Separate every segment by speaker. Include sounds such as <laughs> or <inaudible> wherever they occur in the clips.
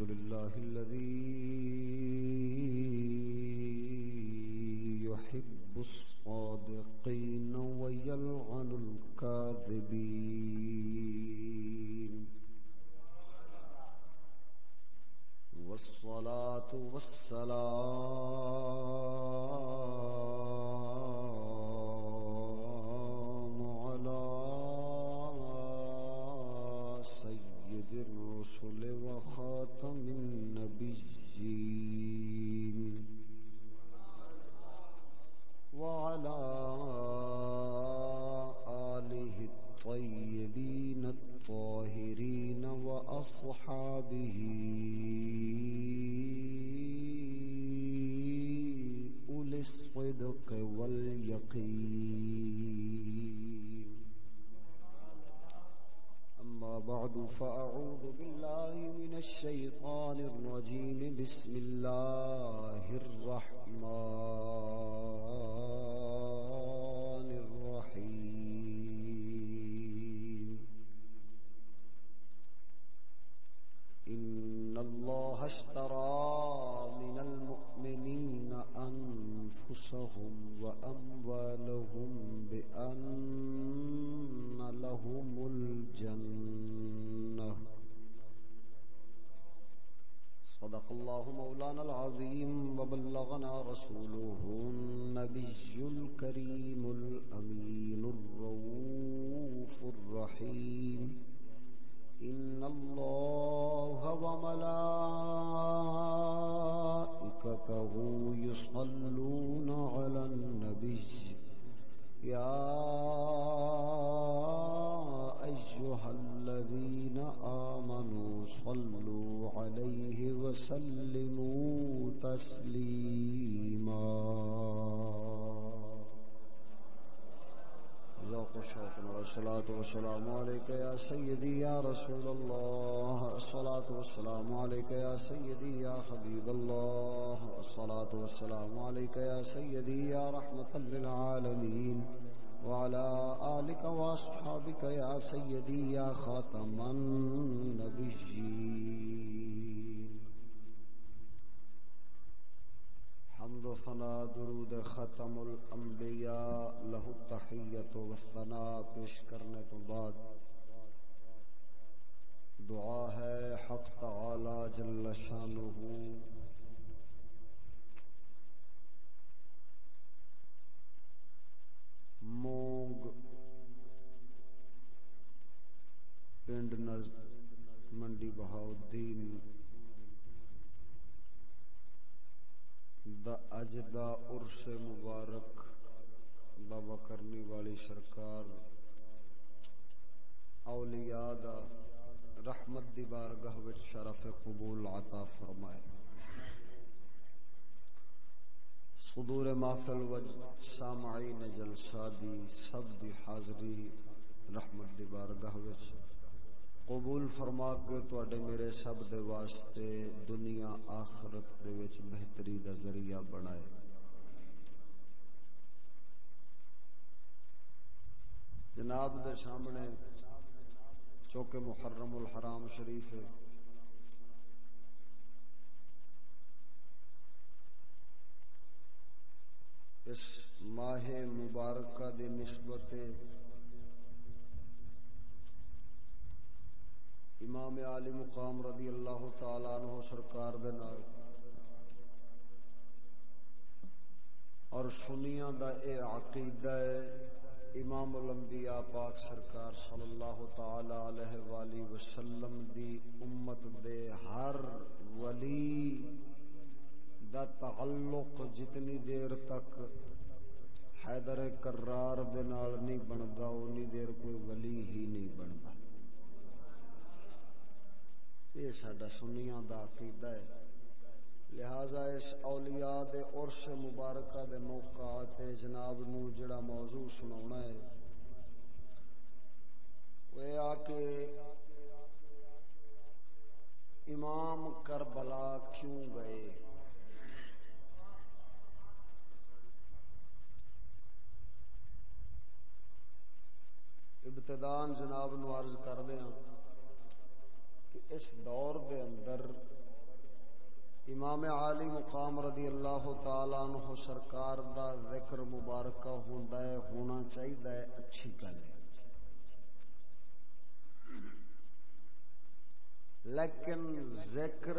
Speaker 1: الحمد لله الذي يحب الصادقين ويلعن الكاذبين والصلاة والسلام على سيد الرسل وخاتم النبيين وعلى آله الطيبين الطاهرين وأصحابه أولي الصدق واليقين أما بعد، فأعوذ بالله من الشيطان الرجيم. بسم الله الرحمن الرحيم. إن الله اشترى من المؤمنين أنفسهم وأموالهم بأن لهم الجنة. صدق الله مولانا العظيم وبلغنا رسوله النبي الكريم الأمين الروف الرحيم. إن الله وملائكته يصلون على النبي. يا وسلموا تسليما ذوق الشوق والصلاة والسلام عليك يا سيدي يا رسول الله الصلاة والسلام عليك يا سيدي يا حبيب الله الصلاة والسلام عليك يا سيدي يا رحمة للعالمين وعلى آلك وأصحابك يا سيدي يا خاتم النبيين حمد و ثنا درود ختم الانبیاء له التحیت و ثنا پیش کرنے تو بعد دعا ہے حق تعالی جل شانہ مونگ پنڈ نزد منڈی بہاؤدین دا اج دا عرس مبارک بابا کرنی والی سرکار اولیاء دا رحمت دی بارگاہ وچ شرف قبول عطا فرمائے۔ صدور محفل و سامعین جلسہ دی سب دی حاضری رحمت دی بارگاہ وچ قبول فرما کے تواڈے میرے سب دے واسطے دنیا آخرت دے وچ بہتری دا ذریعہ بنائے۔ جناب دے سامنے چوکے محرم الحرام شریف ہے۔ اس ماہ مبارکہ دی نسبت امام علی مقام رضی اللہ تعالی عنہ سرکار دے نال۔ اور سنیاں دا اے عقیدہ ہے، امام الانبیاء پاک سرکار صلی اللہ تعالی علیہ والہ وسلم دی امت دے ہر ولی دا تعلق جتنی دیر تک حیدر کرار دے نال نہیں بندا اونی دیر کوئی ولی ہی نہیں بندا یہ سڈا سنیاں دا عقیدہ ہے۔ لہذا اس اولیاء دے عرش مبارکہ دے موقع تے جناب نو جڑا موضوع سناونا ہے۔ وہ آ کے امام کربلا کیوں گئے؟ ابتدان جناب نو عرض کر دیا۔ کہ اس دور دے اندر امام عالی مقام رضی اللہ تعالی عنہ سرکار دا ذکر مبارکہ ہوندا ہے، ہونا چاہیے اچھی گل ہے۔ لیکن ذکر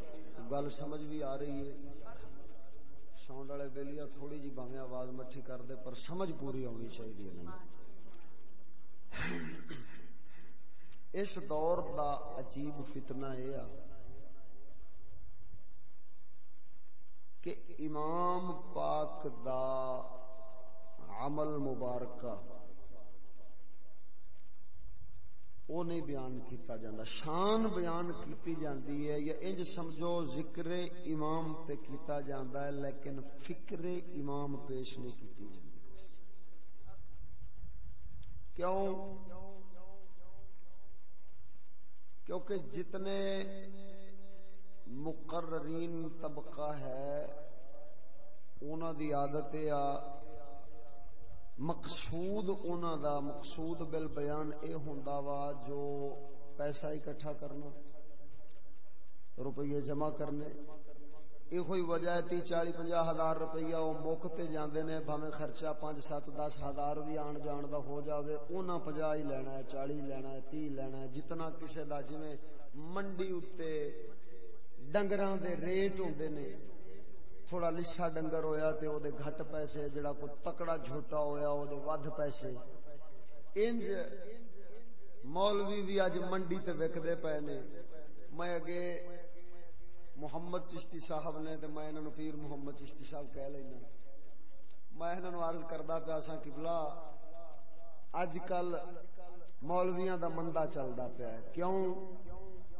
Speaker 1: گل سمجھ بھی آ رہی ہے۔ ساؤنڈ والے بیلیا تھوڑی جی باویں آواز مٹھی کر دے، پر سمجھ پوری آنی چاہیے اس دور دا عجیب فتنہ یہ کہ امام پاک دا عمل مبارکہ وہ نہیں بیان کیتا جاندہ شان بیان کیتی جاندی ہے، یا انج سمجھو ذکر امام تے کیتا جاندہ ہے، لیکن فکر امام پیش نہیں کیتی جاندی۔ کیوں؟ کیونکہ جتنے مقررین طبقہ ہے انہوں دی عادت یا مقصود انہوں دا، مقصود بل بیان اے ہوندا وا جو پیسہ اکٹھا کرنا، روپیے جمع کرنے یہ ہوئی وجہ ہے تی چالی پنجا ہزار روپیہ وہ موقع جاندے نے بھامے خرچہ پانچ، سات، دس ہزار بھی آن جان دا ہو جاوے اونا پنجا ہی لینا ہے چالی لینا ہے تی لینا ہے، جتنا کسے دا، جویں منڈی اتے ڈنگراں دے ریٹ ہوندے نے تھوڑا لسا ڈنگر ہویا تے او دے گھٹ پیسے، جڑا کو تکڑا جھوٹا ہویا، او دے ود پیسے۔ انج مولوی بھی اج منڈی تے وکدے پے نے۔ میں اگے محمد چشتی صاحب نے تے میں انہاں نو پیر محمد چشتی صاحب کہہ لینا۔ میں انہاں نو عرض کردا پیا سا قبلہ اج کل مولویاں دا مندا چلدا پیا کیوں؟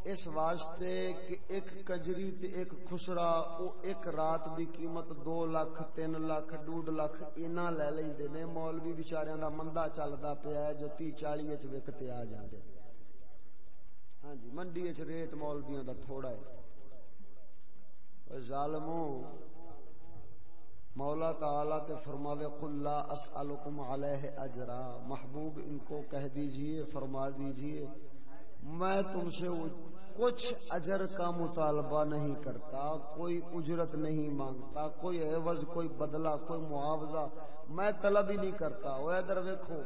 Speaker 1: اس واسطے کہ ایک کجری تے ایک خسرا، او ایک رات دی قیمت دو لاکھ، تین لاکھ، ڈوڈ لاکھ اینا لے لیندے نے۔ مولوی بیچاریاں دا مندا چلدا پیا ہے جو تی چالی وچ وکتے آ جاندے۔ ہاں جی منڈی وچ ریٹ مولویاں دا تھوڑا ہے۔ ظالموں مولا تعالی تے فرماوے، قل لا اسالکم علیہ اجرا۔ محبوب ان کو کہہ دیجیے، فرما دیجیے۔ میں تم سے کچھ اجر کا مطالبہ نہیں کرتا، کوئی اجرت نہیں مانگتا، کوئی عوض، کوئی بدلہ، کوئی معاوضہ میں طلب ہی نہیں کرتا۔ وہ ادھر ویکھو،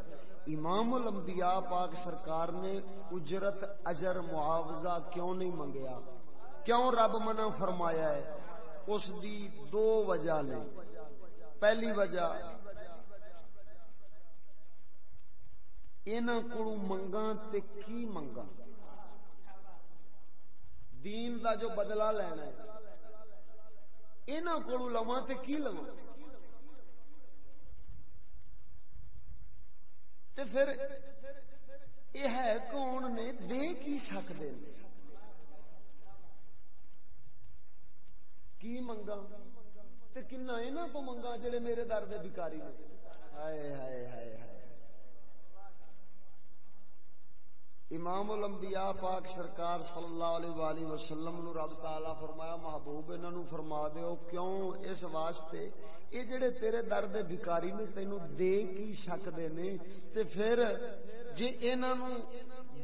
Speaker 1: امام الانبیاء پاک سرکار نے اجرت، اجر، معاوضہ کیوں نہیں منگیا کیوں رب منع فرمایا ہے؟ اس دی دو وجہ نے۔ پہلی وجہ، انہاں کو منگا تے کی منگا دین دا جو بدلہ لینا ہے۔ انہاں کو لواں تے کی لواں؟ تے پھر یہ ہے کون نے دے کی سکتے ہیں کی منگا؟ تے کنا انہاں تو منگا جڑے میرے در دے بیکاری نے؟ ہائے ہائے ہائے ہائے۔ امام الانبیاء پاک سرکار صلی اللہ علیہ وآلہ وسلم نو رب تعالی فرمایا، محبوب انہاں نو فرما دیو، کیوں اس واسطے؟ اے جڑے تیرے در دے بیکاری نے تینو دے کی شک دے نے؟ تے پھر جے انہاں نو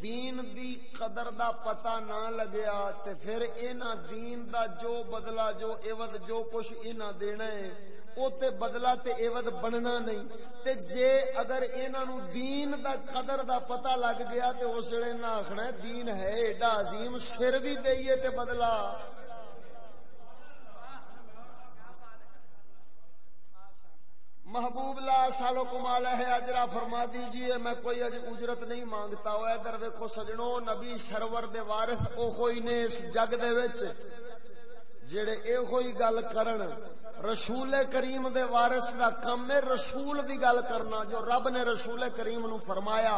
Speaker 1: دین دی قدر دا پتہ نہ لگیا، تے پھر اینا دین دا جو بدلہ، جو عوض، جو کچھ اینا دینا ہے او تے بدلہ تے عوض بننا نہیں۔ تے جے اگر اینا نو دین دا قدر دا پتہ لگ گیا تے اس ویلے نہ آکھنا دین ہے، ایڈا عظیم سر بھی دئیے تے بدلہ۔ محبوب لا سالو کمال ہے، اجرا فرما دیجیے، میں کوئی اجرت نہیں مانگتا۔ ہوا ادھر ویکھو سجنوں، نبی سرور دے وارث، او کوئی نے اس جگ دے وچ۔ جڑے اے ہوئی گل کرن، رسول کریم دے وارث دا کم ہے، رسول دی گل کرنا، جو رب نے رسول کریم نو فرمایا،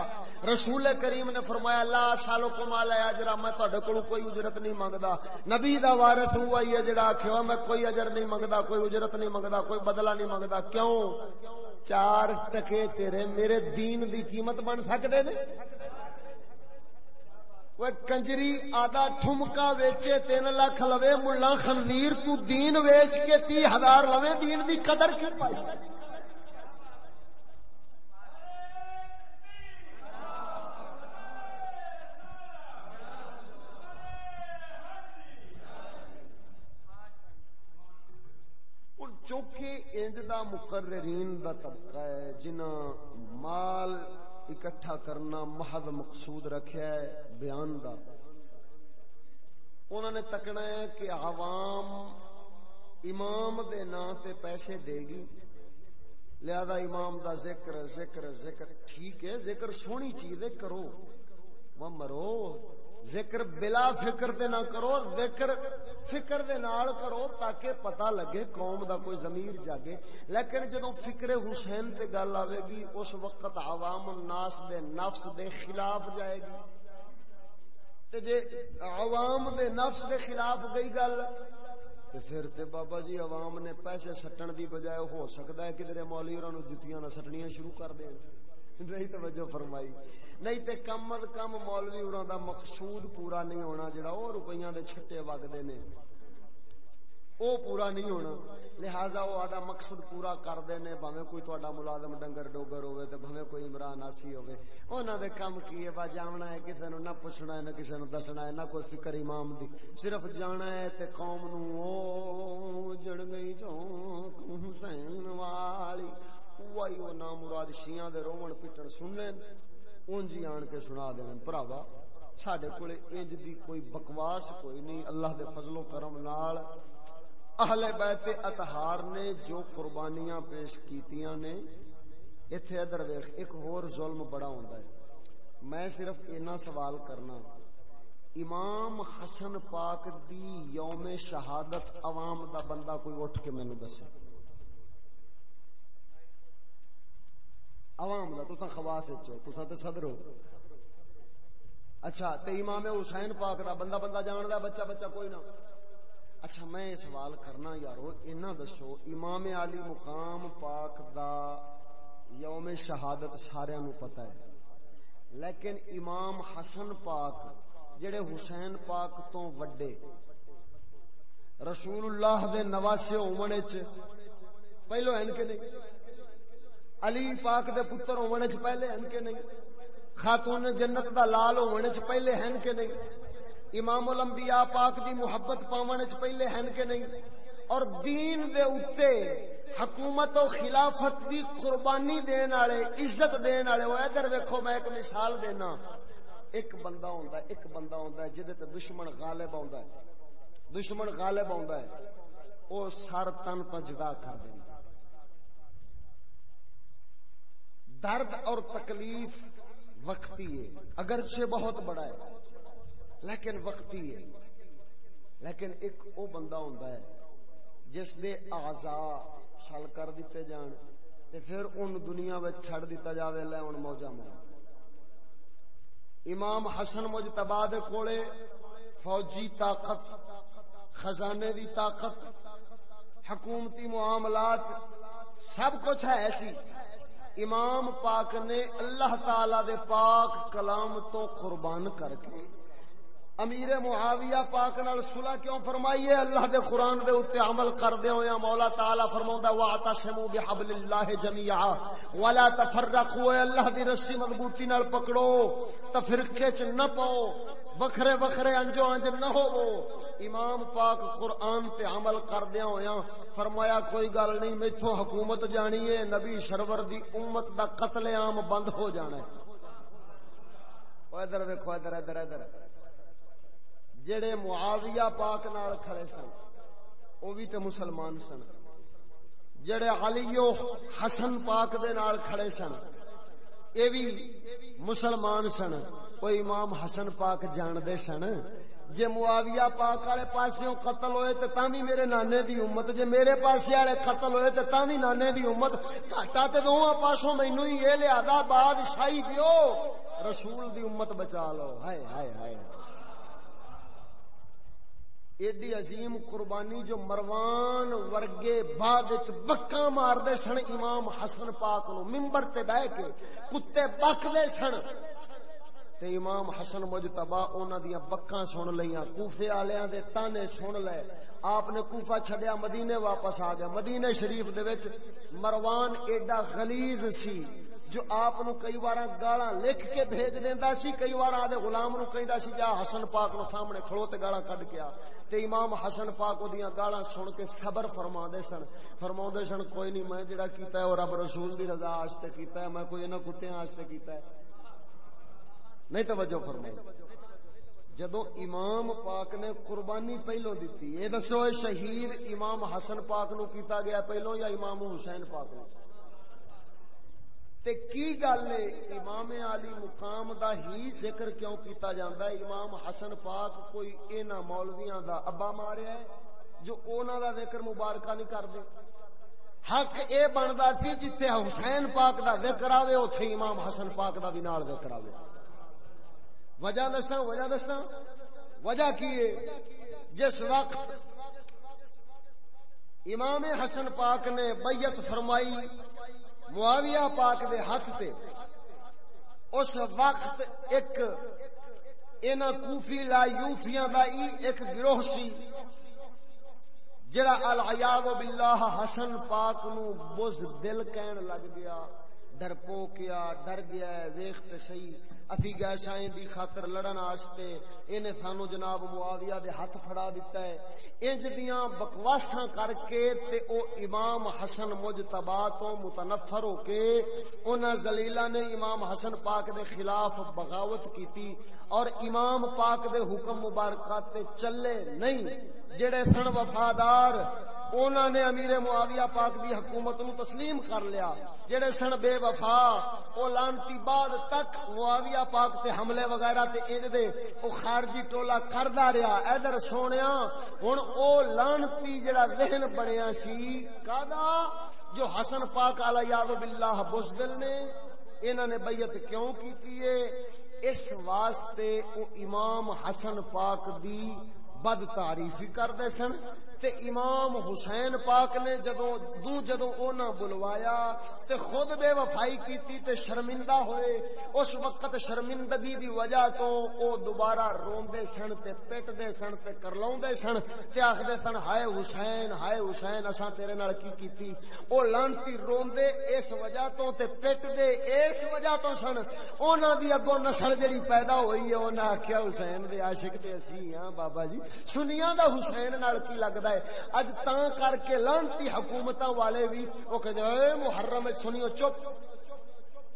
Speaker 1: رسول کریم نے فرمایا، لا سالو کمال ہے اجرا میں تہاڈے کولوں کوئی اجرت نہیں منگدا۔ نبی دا وارث ہوا ہی ہے جڑا آکھیا میں کوئی اجر نہیں منگدا، کوئی اجرت نہیں منگدا، کوئی بدلہ نہیں منگدا۔ کیوں؟ چار ٹکے تیرے میرے دین دی قیمت بن سکدے نے؟ وہ کنجری آدھا ٹھمکا ویچے تین لاکھ لوے ملا خنزیر تو دین ویچ کے تی ہزار لوے دین دی قدر کی پائی چونکہ انج دا مقررین دا طبقہ ہے جنہ مال اکٹھا کرنا محض مقصود رکھیا ہے بیان دا۔ انہوں نے تکنا ہے کہ عوام امام دے تے پیسے دے گی۔ لہذا امام دا ذکر ذکر ذکر۔ ٹھیک ہے، ذکر سونی چیز ہے، کرو۔ وہ مرو۔ ذکر بلا فکر دے نہ کرو، ذکر فکر دے نال کرو تاکہ پتہ لگے قوم دا کوئی ضمیر جاگے۔ لیکن جدوں فکر حسین تے گل آوے گی، اس وقت عوام الناس دے نفس دے خلاف جائے گی۔ تے جے عوام دے نفس دے خلاف گئی گل، تے پھر تے بابا جی عوام نے پیسے سٹن دی بجائے ہو سکدا ہے کدھر مولوی اوروں جتیاں نہ سٹنیاں شروع کر دین نہیں توجہ فرمائی۔ نہیں تے کم از کم مولوی اوروں دا مقصود پورا نہیں ہونا جڑا او روپیاں دے چھٹے وگدے نے۔ او پورا نہیں ہونا۔ لہذا وہ آدھا مقصد پورا کر دینے بھاوے کوئی تہاڈا ملازم ڈنگر ڈوگر ہوئے تے بھاوے کوئی عمران آسی ہوئے انہاں دے کم کی ہے؟ با جاونا ہے، کسے نو نہ پوچھنا ہے، نہ کسے نو دسنا ہے، نہ کوئی فکر امام دی۔ صرف جانا ہے تے قوم نو او جڑ گئی چونک حسین والی۔ وہی وہ نام مراد شیعہ دے رومن پٹن سن سننے اونجی آن کے سنا دین پراوا ساڈے کولے انج دی کوئی بکواس کوئی نہیں اللہ دے فضل و کرم نال اہل بیت اطہار نے جو قربانیاں پیش کیتیاں نے ایتھے ادھر ویکھ ایک اور ظلم بڑا ہوندا ہے میں صرف اینا سوال کرنا امام حسن پاک دی یوم شہادت عوام دا بندہ کوئی اٹھ کے مینوں دسے عوام دا، تساں خواص وچ ہو، تساں تے صدر ہو۔ اچھا تے امام حسین پاک دا، بندہ بندہ جاندا بچہ بچہ کوئی نہ۔ اچھا میں یہ سوال کرنا یارو اینا دسو، امام علی مقام پاک دا یوم شہادت سارے نو پتہ ہے۔ لیکن امام حسن پاک، جڑے حسین پاک تو وڈے، رسول اللہ دے نواسے ہونے چ، پہلو ہیں کہ نہیں؟ علی پاک دے پتر ہونے چ پہلے ہیں کہ نہیں؟ خاتون جنت دا لال ہونے چ پہلے ہیں کہ نہیں؟ امام الانبیاء پاک دی محبت پاون چ پہلے ہیں کہ نہیں؟ اور دین دے اوتے حکومت و خلافت دی قربانی دین والے، عزت دین والے، او ادھر ویکھو میں ایک مثال دینا۔ ایک بندہ ہوندا ہے، ایک بندہ ہوندا ہے جدے تے دشمن غالب ہوندا ہے۔ دشمن غالب ہوندا ہے۔ او سر تن تو جدا کر دیندا درد اور تکلیف وقتی ہے۔ اگرچہ بہت بڑا ہے، لیکن وقتی ہے۔ لیکن ایک او بندہ ہوندا ہے، جس دے اعضا شل کر دیتے جان تے پھر ان دنیا وچ چھڑ دیتا جاوے، لے ہن موجا مو امام حسن مجتبی دے کولے فوجی طاقت، خزانے دی طاقت، حکومتی معاملات، سب کچھ ہے ایسی۔ امام پاک نے اللہ تعالی دے پاک کلام تو قربان کر کے امیر معاویہ پاک نال صلح کیوں فرمائی ہے اللہ دے قرآن دے اوتے عمل کر دے ہویا مولا تعالی فرماوندا واعتصموا بحبل اللہ جميعا۔ ولا تفرقوا اللہ دی رسی مضبوطی نال پکڑو۔ تفرقے چ نہ پاؤ۔ وکھرے وکھرے انجو انج نہ ہوو امام پاک قرآن تے عمل کر ہویا فرمایا، کوئی گل نہیں، میتھوں حکومت جانی ہے، نبی سرور دی امت دا قتل عام بند ہو جانا ہے۔ او ادھر ویکھو، ادھر ادھر ادھر۔ جڑے معاویہ پاک نال کھڑے سن وہ بھی تے مسلمان سن۔ جڑے علیو حسن پاک دے نال کھڑے سن، اے بھی مسلمان سن۔ کوئی امام حسن پاک جان دے سن۔ جے معاویہ پاک والے پاسوں قتل ہوئے تے تاں بھی میرے نانے دی امت، جے میرے پاسے والے قتل ہوئے تے تاں بھی نانے دی امت، گھاٹا تے دوواں پاسوں مینوں ہی اے لہذا بادشاہی دیو رسول دی امت بچا لو۔ ہائے ہائے ہائے۔ ایڈی عظیم قربانی جو مروان ورگے بعد بکا مار دے سن امام حسن پاک نو ممبر تے بہ کے کتے بک دے سن۔ تے امام حسن مجتبا انہاں دیاں بکاں سن لیاں، کوفے والےاں دے تانے سن لے۔ آپ نے کوفہ چھڈیا، مدینے واپس آ گیا۔ مدینے شریف دے وچ مروان ایڈا غلیظ سی۔ جو آپ کئی بار گالا لکھ کے بھیج دیندا سی، کئی بار آدھے غلام نو کہندا سی، جا حسن پاک نو سامنے کھڑو تے گالا کڈ کے تے امام حسن پاک اودیاں گالا سن کے صبر فرماندے سن۔ فرماوندے سن، کوئی نہیں، میں جڑا کیتا ہے، او رب رسول دی رضا واسطے کیتا ہے، میں کوئی انہاں کتےاں واسطے کیتا ہے۔ نہیں توجہ فرمائی جدو امام پاک نے قربانی پہلو دیتی یہ دسو، شہید امام حسن پاک نو کیتا گیا پہلو یا امام حسین پاک نو؟ تے کی گل ہے؟ امام علی مقام دا ہی ذکر کیوں کیتا جاندا ہے؟ امام حسن پاک کوئی اینا مولویاں دا ابا ماریا ہے جو اونا دا ذکر مبارکہ نہیں کر دے حق اے بندا سی جتھے حسین پاک دا ذکر آوے، اوتھے امام حسن پاک دا بھی نال ذکر آوے۔ وجہ دساں وجہ دساں۔ وجہ کی ہے؟ جس وقت امام حسن پاک نے بیعت فرمائی معاویہ پاک دے ہاتھ تے، اس وقت ایک اینا کوفی لا یوفیاں دا ای ایک گروہ سی، جڑا العیاذ باللہ حسن پاک نو بز دل کہن لگ گیا ڈر کیا ڈر گیا ہے ویخت صحیح اسی گئے شاہیں دی خاطر لڑن آشتے انہیں سانو جناب معاویہ دے ہاتھ پھڑا دیتا ہے۔ انج دیاں بکواساں کر کے تے او امام حسن مجتبا تو متنفر ہو کے انہاں زلیلہ نے امام حسن پاک دے خلاف بغاوت کیتی اور امام پاک دے حکم مبارکات تے چلے نہیں۔ جڑے سن وفادار انہوں نے امیر معاویہ پاک دی حکومت نو تسلیم کر لیا۔ جڑے سن بے وفا، او لانتی بعد تک معاویہ پاک تے حملے وغیرہ تے انج دے، او خارجی ٹولا کردا رہیا۔ ادھر سونیا، ہن او لانتی جڑا ذہن بنیا سی، کادا؟ جو حسن پاک علی یاد باللہ بزدل نے انہوں نے بیعت کیوں کیتی ہے؟ اس واسطے او امام حسن پاک دی بد تعریفی کردے سن۔ تے امام حسین پاک نے جدو دو جدو اونا بلوایا تے خود بے وفائی کیتی تے شرمندہ ہوئے، اس وقت شرمندگی دی وجہ تو او دوبارہ رون دے سن تے پیٹ دے سن تے کرلون دے سن تے آخ دے سن، ہائے حسین ہائے حسین، اساں تیرے نال کی کیتی؟ او لانتی رون دے اس وجہ تو تے پیٹ دے اس وجہ تو سن۔ اونا دی اگو نسل جڑی پیدا ہوئی ہے، اونا کیا حسین دے عاشق تے اسی ہاں بابا جی۔ سنیاں دا حسین نال کی لگدا ہے۔ اج تاں کر کے لانتی حکومتاں والے بھی او کہ اے محرم وچ سنیو چپ۔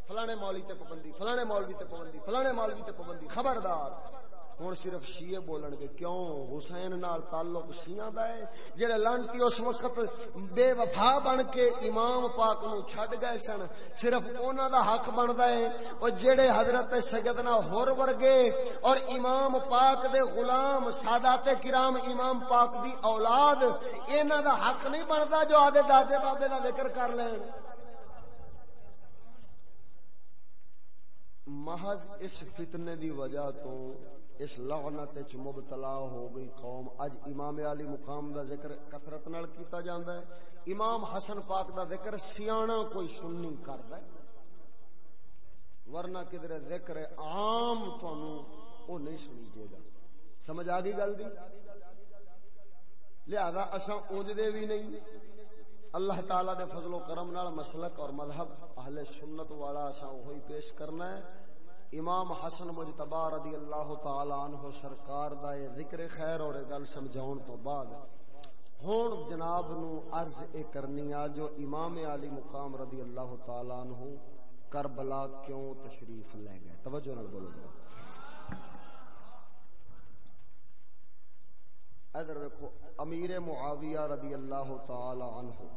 Speaker 1: فلانے مولوی تے پابندی، فلانے مولوی تے پابندی، فلانے مولوی تے پابندی۔ خبردار۔ ہوں صرف شیعہ بولن گے کیوں؟ حسین نال تعلق شیعہ دا ہے۔ جڑے لانتی اس وقت بے وفا بن کے امام پاک نو چھڈ گئے سن، صرف انہاں دا حق بندا ہے۔ او جڑے حضرت سیدنا ہور ورگے اور امام پاک دے غلام سادات کرام امام پاک دی اولاد، انہاں دا حق نہیں بندا جو آدے دادے بابے دا ذکر کر لین۔ محض اس فتنے دی وجہ تو اس لعنت وچ مبتلا ہو گئی قوم۔ اج امام علی مقام دا ذکر کثرت نال کیتا جاندا ہے۔ امام حسن پاک دا ذکر سیاںا کوئی سننی کردا ہے۔ ورنہ کدھر ذکر عام تانوں او نہیں سنی دے گا۔ سمجھ آ گئی گل دی؟ لہذا اساں اونج دے بھی نہیں۔ اللہ تعالی دے فضل و کرم نال مسلک اور مذہب اہل سنت والا اساں وہی پیش کرنا ہے۔ امام حسن مجتبا رضی اللہ تعالی عنہ سرکار دا یہ ذکر خیر اور گل سمجھاؤن تو بعد ہون جناب نو عرض اے کرنی آ جو امام علی مقام رضی اللہ تعالی عنہ کربلا کیوں تشریف لے گئے؟ توجہ نال بولو گا ادھر دیکھو، امیر معاویہ رضی اللہ تعالی عنہ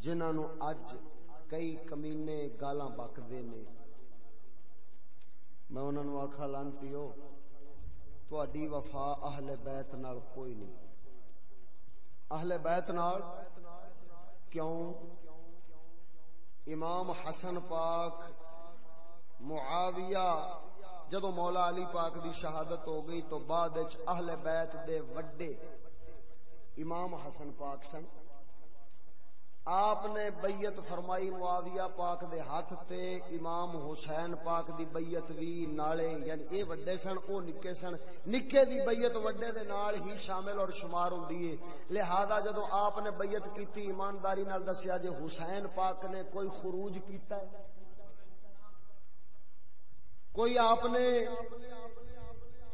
Speaker 1: جنہوں اج کئی کمینے گالاں بکتے نے میں انہوں نے آخا لانتی ہو تھی وفا اہل بیت نال کوئی نہیں۔ اہل بیت نال کیوں؟ امام حسن پاک، معاویہ جدو مولا علی پاک دی شہادت ہو گئی تو بعد اہل بیت دے وڈے امام حسن پاک سن۔ آپ نے بیعت فرمائی معاویہ پاک دے ہاتھ تے، امام حسین پاک دی بیعت وی نالے یعنی اے وڈے سن، او نکے سن۔ نکے دی بیعت وڈے دے نال ہی شامل اور شمار ہوندی ہے لہذا جدوں آپ نے بیعت کیتی، ایمانداری نال دسیا جے حسین پاک نے کوئی خروج کیتا ہے؟ کوئی آپ نے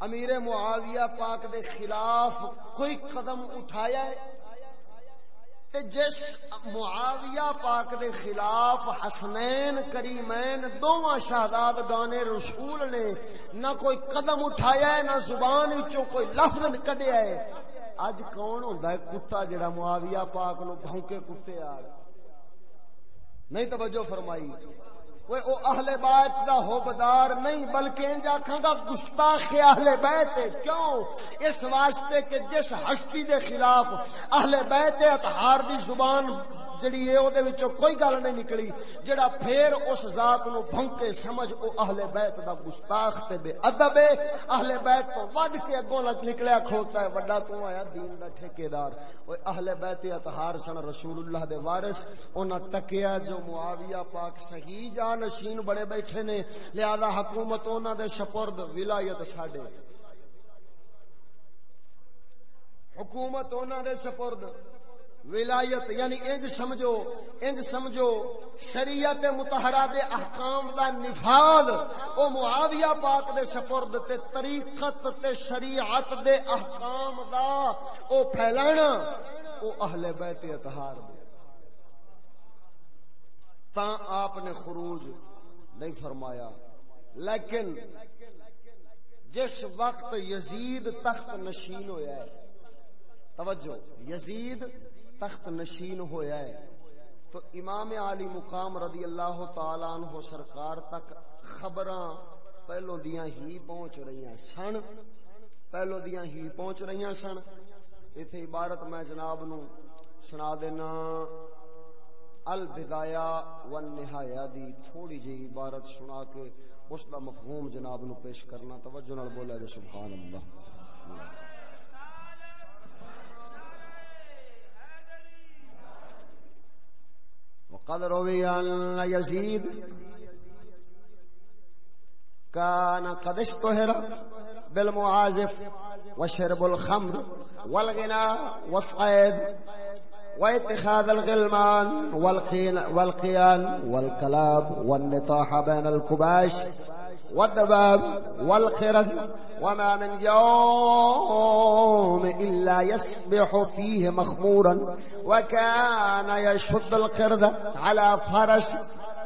Speaker 1: امیر معاویہ پاک دے خلاف کوئی قدم اٹھایا ہے؟ تے جس معاویہ پاک دے خلاف حسنین، کریمین، دوواں شہزاد گانے رسول نے نہ کوئی قدم اٹھایا ہے، نہ زبان وچوں کوئی لفظ کڈیا ہے۔ اج کون ہوندا ہے کتا جڑا معاویہ پاک نو بھونکے کتے آ نہیں توجہ فرمائی۔ وہ اہل بیت دا ہوبدار نہیں بلکہ انج آکھاں گا گستاخ اہل بیت ہے کیوں اس واسطے کہ جس ہستی دے خلاف اہل بیت اطہار دی زبان جڑی ہے او دے وچوں کوئی گل نہیں نکلی جڑا پھر اس ذات نو بھونکے سمجھ او اہل بیت دا گستاخ تے بے ادب ہے اہل بیت تو ود کے اگوں لگ نکلیا کھوتا ہے بڑا تو آیا دین دا ٹھیکیدار او اہل بیت اطہار سن رسول اللہ دے وارث انہاں تکیا جو معاویہ پاک صحیح جا نشین بڑے بیٹھے نے، لہذا حکومت انہاں دے سپرد ولایت ساڈے حکومت انہاں دے سپرد ولایت یعنی انج سمجھو انج سمجھو، شریعت متحرہ دے احکام دا نفاذ، او معاویہ پاک دے سپرد تے طریقت تے شریعت دے احکام دا او پھیلانا، او اہل بیت اطہار دے۔ آپ نے خروج نہیں فرمایا۔ لیکن جس وقت یزید تخت نشین ہویا ہے، توجہ، یزید تخت نشین ہویا ہے، تو امام علی مقام رضی اللہ تعالیٰ عنہ سرکار تک خبراں پہلو دیاں ہی پہنچ رہی ہیں سن۔ پہلو دیاں ہی پہنچ رہی ہیں سن۔ ایتھے عبارت میں جناب نو سنا دینا۔ البدایا والنہایا دی تھوڑی جی عبارت سنا کے اس دا مفہوم جناب نو پیش کرنا، توجہ نال بولا جے سبحان اللہ۔ وقد روي أن يزيد كان قد اشتهر بالمعازف وشرب الخمر والغناء والصيد واتخاذ الغلمان والقيان والكلاب والنطاح بين الكباش والدباب والخرد وما من يوم إلا يسبح فيه مخمورا وكان يشد القرد على فرس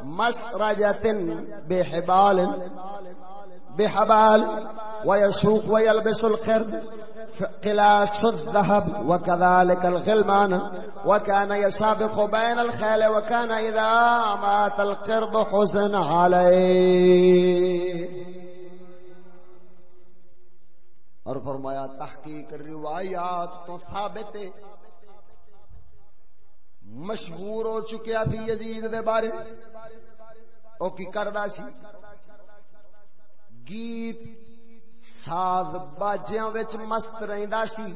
Speaker 1: مسرجة بحبال بحبال ويسوق ويلبس القرد قلاس الذهب وكذلك الغلمان وكان يسابق بين الخيل وكان إذا مات القرد حزن عليه. اور فرمایا، تحقیق روایات تو ثابت مشہور ہو چکیا تھی یزید دے بارے۔ او کی کردا سی گیت ساز باجیاں وچ مست رہندا سی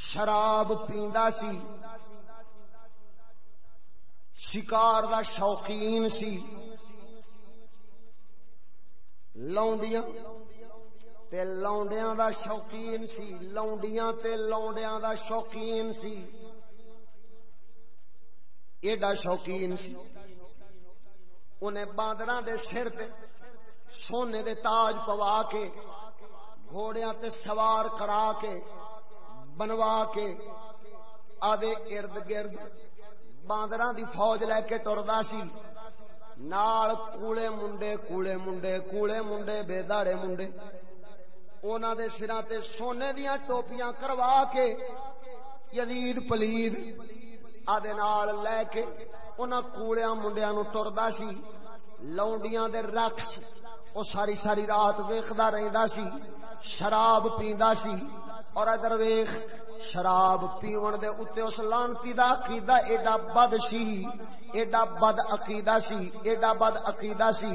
Speaker 1: شراب پیندا سی شکار دا شوقین سی لونڈیاں تے لونڈیاں دا شوقین سی لونڈیاں تے لونڈیاں دا شوقین سی ایڈا شوقین سی انہیں باندراں دے سر تے، سونے دے تاج پوا کے، گھوڑیاں تے سوار کرا کے، بنوا کے، آدھے ارد گرد باندراں دی فوج لے کے ٹردا سی۔ نال کوڑے منڈے کوڑے منڈے کوڑے منڈے بے داڑے منڈے۔ اونا دے سراں تے سونے دیاں ٹوپیاں کروا کے، یزید پلید آدے نال لے کے انہاں کوڑیاں منڈیاں نو ٹردا سی لونڈیاں دے رقص او ساری ساری رات ویکھدا رہندا سی شراب پیندا سی اور ادھر ویکھ، شراب پیون دے اوتے اس لانتی دا عقیدہ ایڈا بد سی، ایڈا بد عقیدہ سی، ایڈا بد عقیدہ سی۔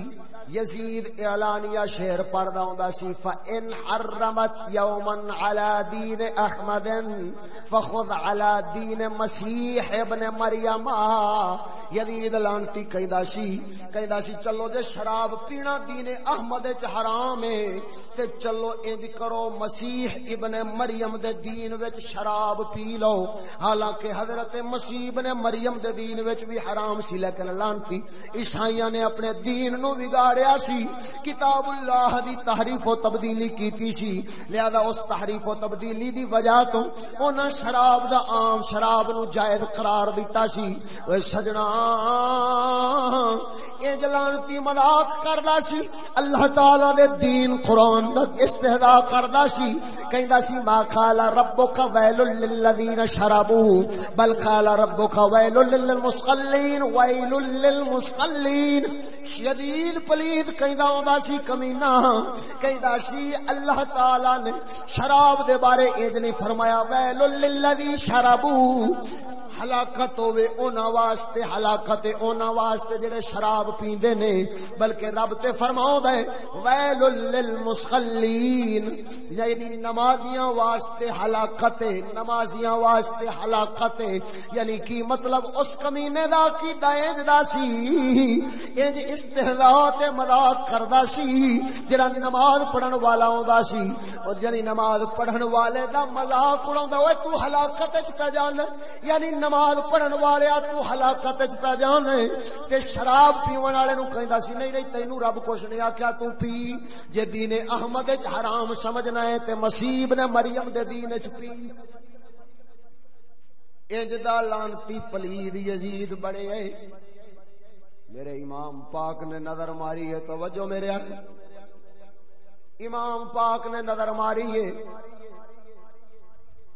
Speaker 1: یزید اعلانیہ شعر پڑھدا ہوندا سی فان حرمت یوما علی دین احمد فخذ علی دین مسیح ابن مریم یزید لانتی کہندا سی کہندا سی، چلو جے شراب پینا دین احمد وچ حرام ہے، تے چلو انج کرو مسیح ابن مریم مریم دے دین وچ شراب پی لو۔ حالانکہ حضرت مسیح ابن مریم دے دین وچ بھی حرام سی، لیکن لانتی عیسائیاں نے اپنے دین نو بگاڑیا سی۔ کتاب اللہ دی تحریف و تبدیلی کیتی سی۔ لہذا اس تحریف و تبدیلی دی وجہ تو انہاں شراب دا عام شراب نو جائز قرار دیتا سی۔ اے سجنا اے جلانتی مذاق کردا سی، اللہ تعالی دے دین قرآن دا استہزاء کردا سی۔ کہندا سی، ما قال ربک ویل للذین شربوا بل قال ربک ویل للمصلین ویل للمصلین۔ شدید پلید کہندا ہوندا سی کمینہ۔ کہندا سی، اللہ تعالی نے شراب دے بارے اج نہیں فرمایا، ویل للذی شربوا ہلاکت ہوے اونا واسطے، ہلاکت اونا واسطے جڑے شراب پیندے نے، بلکہ رب تے فرماوندا ہے، ویل للمصلین یعنی نمازیاں واسطے ہلاکت نمازیاں واسطے ہلاکت یعنی کی مطلب اس کمینے دا کی دائج دا سی انج استہزاء تے مذاق کردا سی، جڑا نماز پڑھن والا ہوندا سی، اور جڑی نماز پڑھن والے دا مذاق اڑاوندا اوے تو ہلاکت وچ پہ جان یعنی نماز پڑھن والے تو ہلاکت وچ پہ جان تے شراب پیون والے نو کہندا سی، نہیں نہیں تینو رب کچھ نہیں آکھیا تو پی، جے دین احمد وچ حرام سمجھنا ہے تے مسیب نے مریم دے دین وچ پی۔ انج دا لانتی پلید یزید بڑے ہے۔ میرے امام پاک نے نظر ماری ہے، توجہ میرے امام پاک نے نظر ماری ہے۔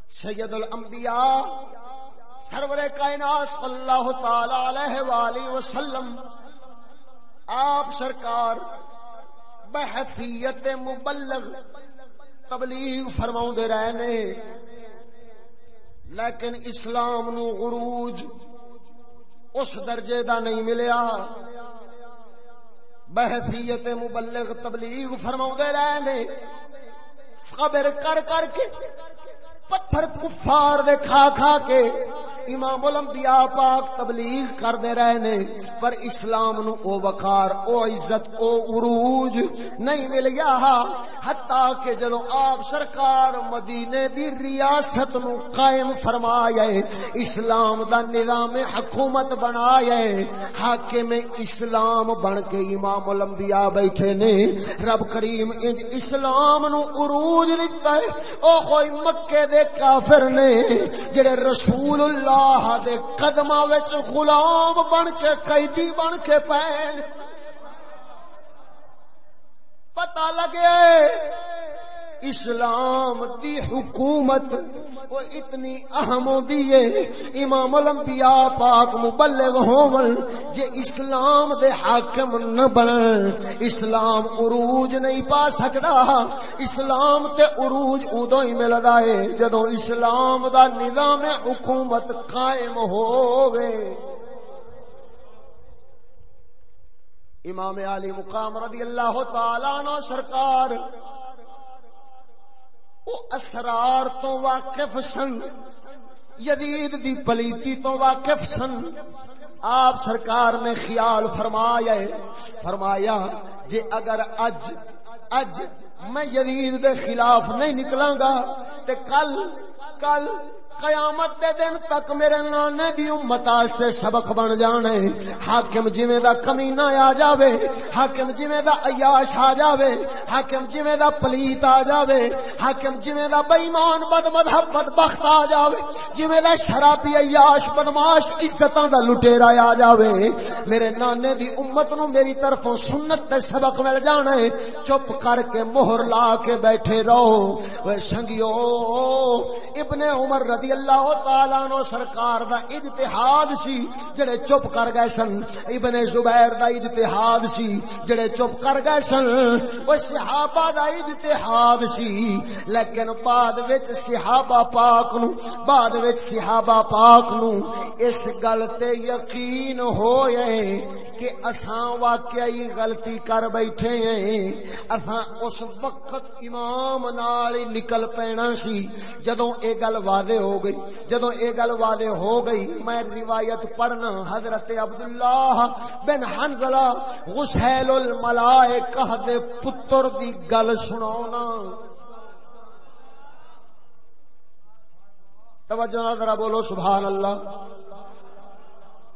Speaker 1: سید الانبیاء سرور کائنات صلی اللہ تعالی علیہ والہ وسلم، آپ سرکار بحثیت مبلغ تبلیغ فرماؤں دے رہے نے لیکن اسلام نو عروج اس درجے دا نہیں ملیا۔ بحثیت مبلغ تبلیغ فرماؤں دے رہے نے صبر کر کر کے پتھر کفار دے کھا کھا کے امام الانبیاء پاک تبلیغ کر دے رہے نے، پر اسلام نو او وقار، او عزت، او عروج نہیں مل گیا۔ حتیٰ کہ جلو آپ سرکار مدینے دی ریاست نو قائم فرمایا اسلام دا نظام حکومت بنایا حاکم اسلام بن کے امام الانبیاء بیٹھے نے۔ رب کریم انج اسلام نو عروج لکھتا ہے۔ او کوئی مکے دے کافر نے جڑے رسول اللہ دے قدمہ وچ غلام بن کے، قیدی بن کے پین پتہ لگے اسلام دی حکومت، وہ اتنی اہم ہوندی ہے۔ امام الانبیاء پاک مبلغ ہون، جے اسلام دے حاکم نہ بنن اسلام عروج نہیں پا سکدا۔ اسلام تے عروج اودوں ہی ملدا ہے۔ جدوں اسلام دا نظام حکومت قائم ہووے۔ امام علی مقام رضی اللہ تعالی عنہ سرکار اسرار تو واقف سن یدید دی پلیتی تو واقف سن۔ آپ سرکار نے خیال فرمایا فرمایا جے اگر اج اج میں یزید دے خلاف نہیں نکلاں گا، تے کل کل قیامت دے دن تک میرے نانے دی امت آستے سبق بن جانے۔ حاکم جویں دا کمینہ آ جاوے، حاکم جویں دا عیاش آ جاوے، حاکم جویں دا پلیت آ جاوے، حاکم جویں دا بے ایمان بد مذہب بدبخت آ جاوے، جویں دا شرابی عیاش بدماش عزتاں دا لٹیرا آ جاوے۔ میرے نانے دی امت نو میری طرفوں سنت تے سبق مل جانے۔ چپ کر کے مہر لا کے بیٹھے رہو۔ وہ سنگیو ابن عمر رضی اللہ تعالی نو سرکار دا اجتہاد سی، جڑے چپ کر گئے سن۔ ابن زبیر دا اجتہاد سی، جڑے چپ کر گئے سن۔ وہ صحابہ دا اجتہاد سی۔ لیکن بعد وچ صحابہ پاک نو، بعد وچ صحابہ پاک نو اس گل تے یقین ہوئے کہ اساں واقعی غلطی کر بیٹھے ہیں۔ اساں اس وقت امام نال نکل پینا سی۔ جدوں اے گل واضح ہو گئی جدوں اے گل واضح ہو گئی، میں روایت پڑھنا حضرت عبداللہ بن حنزلہ غسیل الملائکہ دے پتر دی گل سناونا۔ توجہ ذرا بولو سبحان اللہ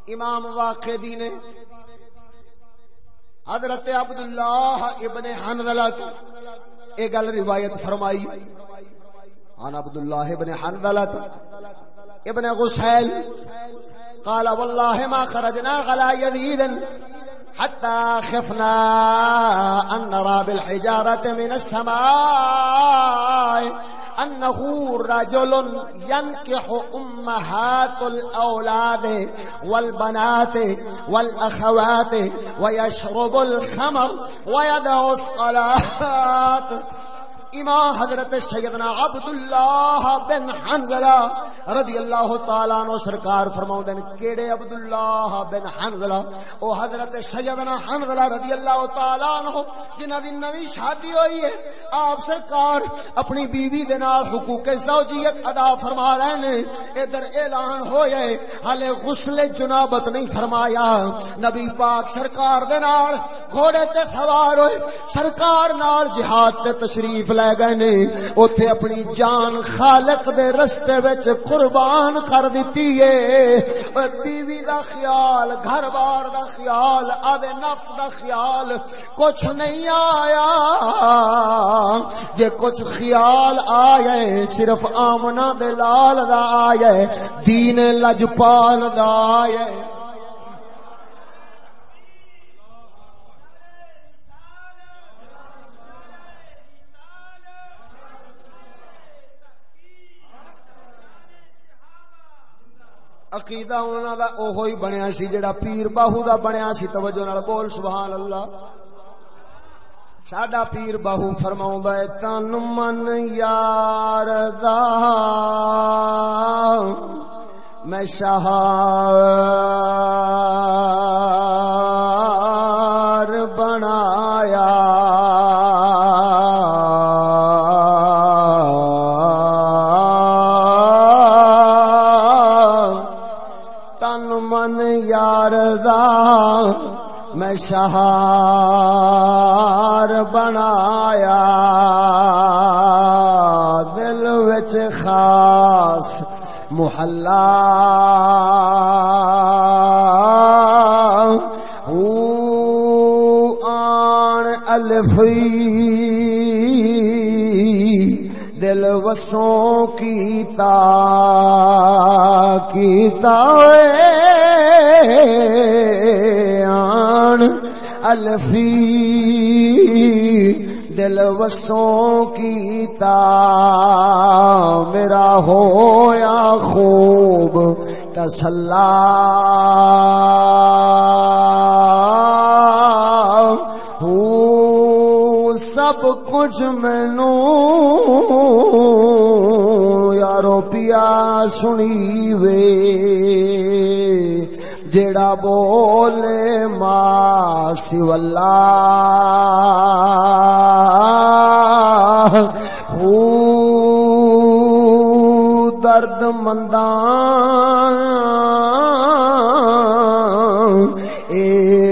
Speaker 1: امام واقع نے حضرت عبداللہ ابن حنزلہ کی اے گل روایت فرمائی۔ عن عبداللہ ابن حنزلہ ابن غسیل قال والله ما خرجنا غلا يزيدا حتى خفنا أن نرى بالحجارة من السماء أنه رجل ينكح أمهات الأولاد والبنات والأخوات ويشرب الخمر ويدعو الصلاة. امام حضرت سیدنا عبداللہ بن حنزلہ رضی اللہ تعالیٰ عنہ سرکار فرماؤں دن کیڑے عبداللہ بن حنزلہ؟ او حضرت سیدنا حنزلہ رضی اللہ تعالیٰ عنہ جنہ دن نوی شادی ہوئی ہے، آپ سرکار اپنی بیوی دنال حقوق زوجیت ادا فرما رہے ہیں، ادھر اعلان ہوئے حالے غسل جنابت نہیں فرمایا۔ نبی پاک سرکار دنال گھوڑے تے سوار ہوئے، سرکار نال جہاد تے تشریف لے لے گئے نے۔ اوتھے اپنی جان خالق دے رستے وچ قربان کر دتی ہے۔ بیوی دا خیال گھر بار دا خیال، آدھے نفس دا خیال کچھ نہیں آیا۔ جے کچھ خیال آئے صرف آمنا دے لال دا آئے دین لجپال دا آئے عقیدہ انہاں دا اوہو ہی بنیا سی جڑا پیر باہو دا بنیا سی، توجہ نال بول سبحان اللہ ساڈا پیر باہو فرماوندا ہے، تن من یار دا میں شاہ میں شہار بنایا دل وچ خاص محلہ۔ آن الفی دل وسوں کی تا کی آن الفی دل وسوں کی تا میرا ہو یا خوب تسلا۔ سب کچھ مینو، یارو پیا سنی وے۔ جڑا بولے ماں سیولا درد مندان اے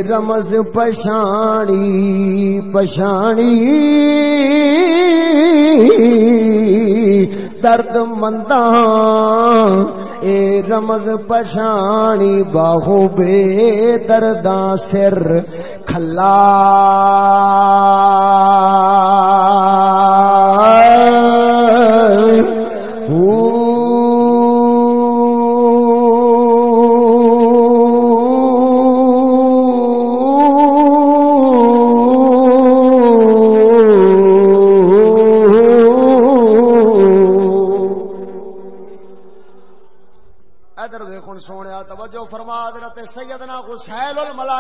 Speaker 1: رمز پشانی پشانی۔ درد منداں اے رمز پشانی باہو بے درداں سر کھلا۔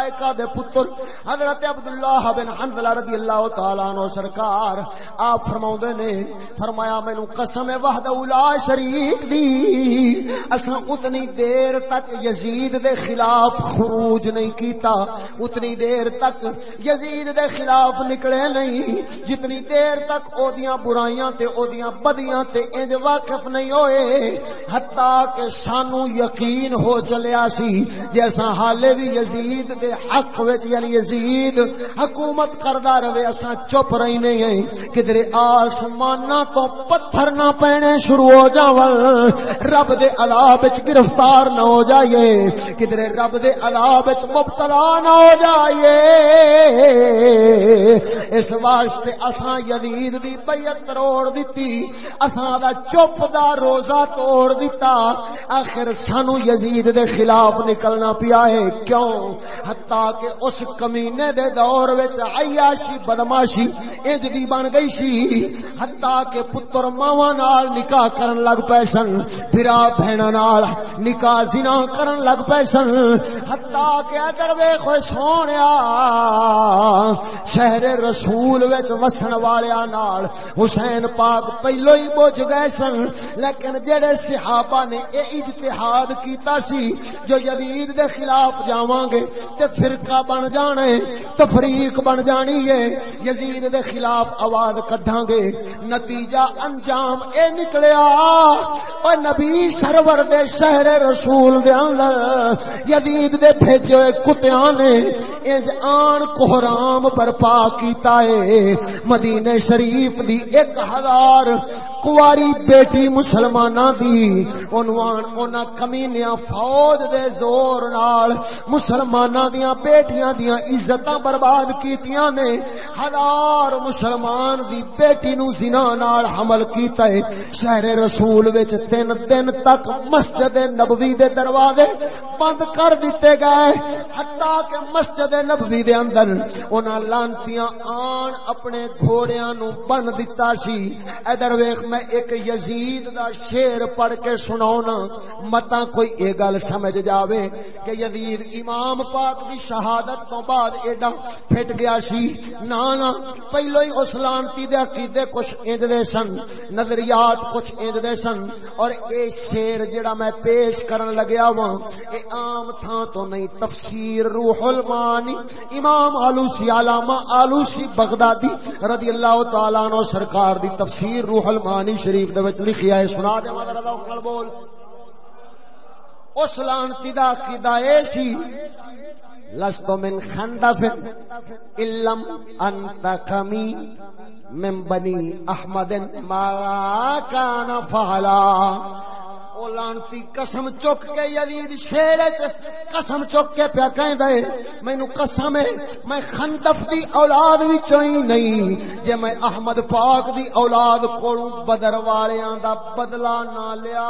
Speaker 1: الملائکہ دے پتر حضرت عبداللہ بن حنزلہ رضی اللہ تعالیٰ عنہ سرکار، آپ فرماؤں دے نے، فرمایا میں نو قسم وحدہ لا شریک دی اسا اتنی دیر تک یزید دے خلاف خروج نہیں کیتا، اتنی دیر تک یزید دے خلاف نکلے نہیں، جتنی دیر تک او دیاں برائیاں تے او دیاں بدیاں تے انج واقف نہیں ہوئے، حتیٰ کہ سانو یقین ہو چلیا سی جیسا حالے بھی یزید دے حق وچ یعنی یزید حکومت کردا رہے، اساں چپ رہی نہیں ہیں۔ کدھر آسماناں تو پتھر نہ پینے شروع ہو جاون، رب دے عذاب وچ گرفتار نہ ہو جائیے۔ کدرے رب دے عذاب وچ مبتلا نہ ہو جائیے۔ اس واسطے اساں یزید دی بیعت توڑ دتی، اساں دا چپ دا روزہ توڑ دتا۔ آخر سانو یزید دے خلاف نکلنا پیا ہے، کیوں؟ حتیٰ کہ اس کمینے دے دور وچ عیاشی بدماشی انج دی بن گئی سی۔ حتیٰ کہ پتر ماواں نال نکاح کرن لگ پے سن بھرا بہنا نال نکاح زنا کرن لگ پے سن۔ حتیٰ کہ ادھر ویکھ سونیا، شہر رسول وچ وسن والیاں نال حسین پاک پہلو ہی بوجھ گئے سن، لیکن جڑے صحابہ نے اے اجتہاد کیتا سی جو یزید دے خلاف جاواں گے، تے فرقہ بن جانے تفریق بن جانی ہے، یزید دے خلاف آواز کڈھاں گے، نتیجہ انجام اے نکلیا۔ او نبی سرور دے شہر رسول دے اندر یزید دے بھیجے ہوئے کتیاں نے، انج آن کوہرام برپا کیتا ہے مدینہ شریف دی ایک ہزار کواری بیٹی مسلمانہ دی۔ عنوان اونا کمینیاں فوج دے زور نال۔ مسلمانہ دیاں بیٹیاں دیاں عزتاں برباد کیتیاں نے۔ ہزار مسلمان دی بیٹی نو زنا نال حمل کیتا ہے۔ شہر رسول وچ تین دن تک مسجد نبوی دے دروازے بند کر دیتے گئے۔ حتیٰ کہ مسجد نبوی دے اندر اونا لانتیاں آن اپنے گھوڑیاں نو بن دیتا سی؟ ادھر ویکھ میں ایک یزید دا شیر پڑھ کے سناونا متا کوئی اے گل سمجھ جاوے کہ یزید امام پاک دی شہادت تو بعد ایڈا پھٹ گیا سی۔ نانا پہلو ہی اس لانتی دے عقیدے کچھ اند دے سن، نظریات کچھ اند دے سن۔ اور اے شیر جڑا میں پیش کرن لگیا ہوں اے عام تھا تو نہیں، تفسیر روح المانی، امام آلوسی، علامہ آلوسی بغدادی رضی اللہ تعالیٰ عنہ سرکار دی تفسیر روح المانی شریف دے وچ لکھیا ہے سنا دے مدد رضا اکھل بول۔ اس لانتی دا عقیدہ اے سی، لستو من خندف علم انت کمی من بنی احمد ما کان فعلا۔ او لانتی قسم چک کے یزید شیر قسم چک کے پیا کہیں دے مینو قسم ہے، میں خندف دی اولاد وچوں ہی نہیں، جے میں احمد پاک دی اولاد کولوں بدر والیاں دا بدلہ نہ لیا۔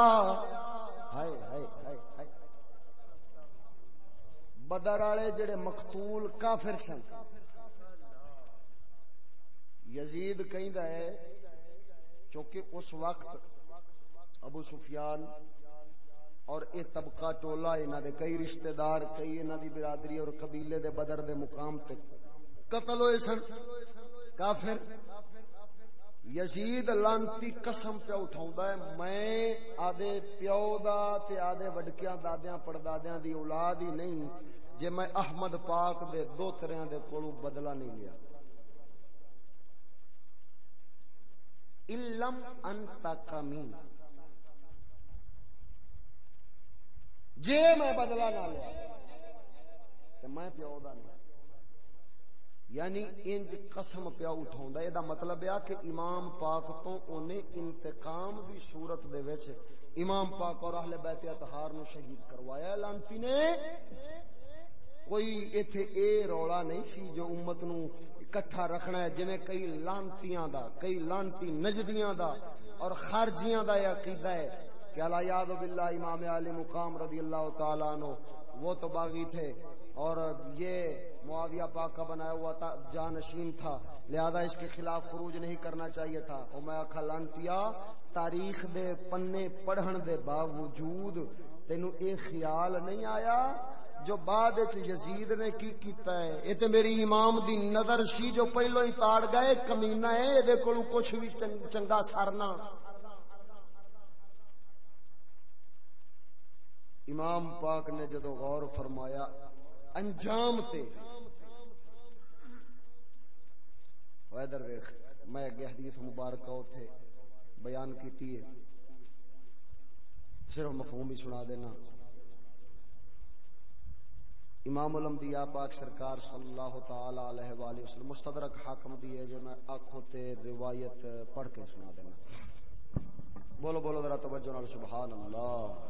Speaker 1: بدر والے جڑے مقتول کافر سن۔ یزید کہندا ہے چونکہ اس وقت ابو سفیان اور اے طبقہ ٹولا، انہاں دے کئی رشتہ دار کئی انہاں دی برادری اور قبیلے دے بدر دے مقام تے قتل ہوئے سن، کافر۔ یزید لانتی قسم پہ اٹھاوندا ہے، میں آدے پیو دا تے آدے وڈکیاں، دادیاں پڑدادیاں دی اولاد ہی نہیں، جے میں احمد پاک دے دو تریاں دے کولوں بدلہ نہیں لیا۔ علم انت کمی جے میں بدلہ نہ لیا تو میں پیو دا نہیں یعنی انج قسم پیا اٹھاوندا اے دا مطلب ہے کہ امام پاک تو اونے انتقام دی صورت دے وچ امام پاک اور اہل بیت اطہار نو شہید کروایا۔ لانتی نے کوئی ایتھے اے رولا نہیں سی جو امت نو اکٹھا رکھنا ہے، جویں کئی لانتیاں دا، کئی لانتی نجدیاں دا اور خارجیاں دا یہ عقیدہ ہے۔ کہ اللہ یاد باللہ امام علی مقام رضی اللہ تعالی عنہ، وہ تو باغی تھے اور یہ معاویہ پاک کا بنایا ہوا تھا، جانشین تھا، لہذا اس کے خلاف خروج نہیں کرنا چاہیے تھا۔ اور میں آخا لانتیا تاریخ دے پنے پڑھن دے باوجود تینو اے خیال نہیں آیا جو بعد یزید نے کی کیتا ہے۔ اے تے میری امام دی نظر سی جو پہلو ہی تاڑ گئے، کمینہ ہے اے دے کولوں کچھ بھی چنگا سرنا امام پاک نے جدو غور فرمایا، انجام تے۔ ادھر ویخ میں اگے حدیث مبارکہ تھے بیان کیتی ہے۔ صرف مفہوم ہی سنا دینا۔ امام الانبیاء پاک سرکار صلی اللہ تعالی علیہ والہ وسلم، مستدرک حاکم دی ہے، جو میں آنکھوں تے روایت پڑھ کے سنا دینا۔ بولو بولو، ذرا توجہ نال، سبحان اللہ۔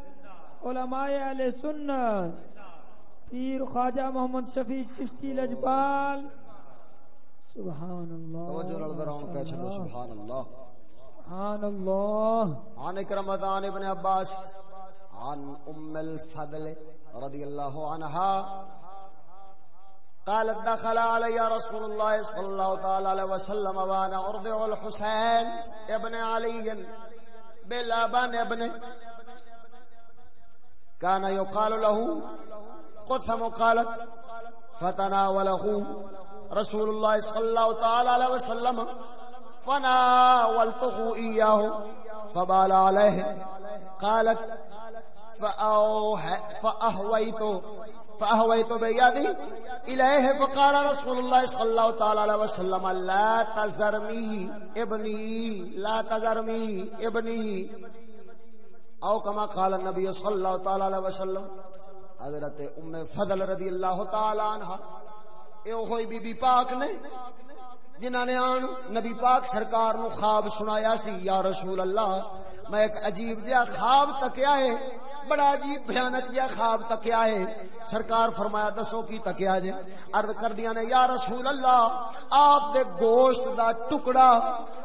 Speaker 2: علماء اہل سنت پیر خواجہ محمد شفیع چشتی لجبال سبحان اللہ
Speaker 1: توجہ نال ذراون کہہ چھڈو سبحان اللہ
Speaker 2: سبحان اللہ
Speaker 1: عن اکرمتان ابن عباس عن ام الفضل رضی اللہ عنہا قالت دخل علي رسول الله صلى الله تعالى عليه وسلم وانا ارضع الحسين ابن علي بلابان ابن كان يقال له قثم قالت، فتناوله رسول الله صلى الله تعالى عليه وسلم، فناولته إياه، فبال عليه، قالت فأهويته فأهويت بيدي إليه، فقال رسول الله صلى الله تعالى عليه وسلم، لا تزرمي ابني، لا تزرمي ابني. او کما قال النبی صلی اللہ تعالی علیہ وسلم، حضرت ام فضل رضی اللہ تعالی عنہ اے ہوئی بی بی پاک نے، جنہاں نے آن نبی پاک سرکار نو خواب سنایا سی، یا رسول اللہ، میں ایک عجیب جہا خواب تکیا ہے بڑا عجیب بھیانک جہا خواب تکیا ہے۔ سرکار فرمایا، دسو کی تکیا جے؟ عرض کر دیا نے، یا رسول اللہ، آپ دے گوشت دا ٹکڑا،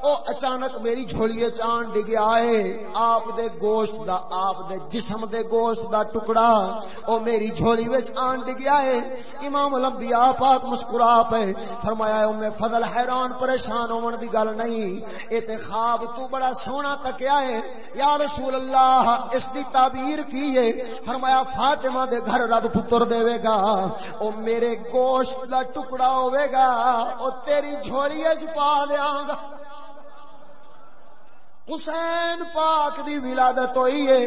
Speaker 1: او اچانک میری جھولیے چان ڈگیا ہے۔ آپ دے گوشت دا، آپ دے جسم دے گوشت دا ٹکڑا، او میری جھولی وچ آن ڈگیا ہے۔ امام الانبیاء پاک مسکرا پے۔ فرمایا ام فضل، حیران، پریشان ہون دی گل نہیں۔ اے تے خواب تو بڑا سونا تکیا ہے۔ یا رسول اللہ، اس دی تعبیر کی ہے؟ فرمایا، فاطمہ دے گھر رب پتر دے گا۔ او میرے گوشت دا ٹکڑا ہوے گا۔ او تیری جھولی وچ پا دیاں گا حسین پاک دی ولادت ہوئی ہے۔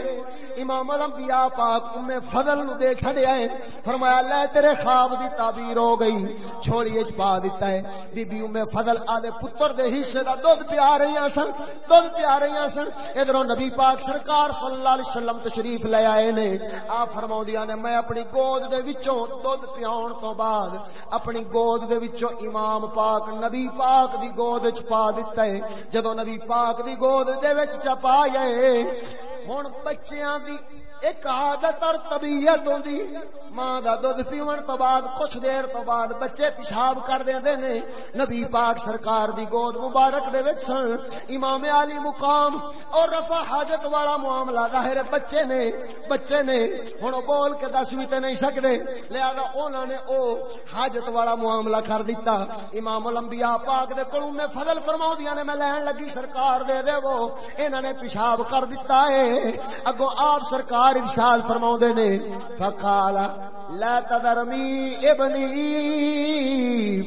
Speaker 1: امام الانبیاء پاک ام فضل نو دے چھڑیا ہے۔ فرمایا، لے تیرے خواب دی تعبیر ہو گئی۔ چھوڑی وچ پا دیتا ہے۔ بی بی ام فضل آدے پتر دے حصے دا دودھ پیا رہیاں سن۔ دودھ پیا رہیاں سن۔ ادھروں نبی پاک سرکار صلی اللہ علیہ وسلم تشریف لے آئے نے۔ آ فرماوندیاں نے، میں اپنی گود دے وچوں دودھ پیاون تو بعد اپنی گود دے وچوں امام پاک نبی پاک دی گود وچ پا دیتا ہے۔ جدوں نبی پاک دی گود دے وچ چپا گئے ہن بچیاں دی ایک عادت اور طبیعت ہوندی۔ ماں دا دودھ پیون تو بعد کچھ دیر تو بعد بچے پیشاب کر دے نے۔ نبی پاک سرکار دی گود مبارک دے وچ سن۔ امام علی مقام اور رفع حاجت والا معاملہ ظاہر بچے نے بچے نے۔ ہن بول کے دس بھی تے نہیں سکدے۔ لہذا انہاں نے او حاجت والا معاملہ کر دیتا امام الانبیاء پاک دے کولوں میں فضل فرماؤندیاں نے، میں لین لگی، سرکار دے دے وہ۔ انہاں نے پیشاب کر دیتا ہے۔ اگو آپ سرکار ارشاد فرماوندے نے، فقال، لا تدرمی ابنی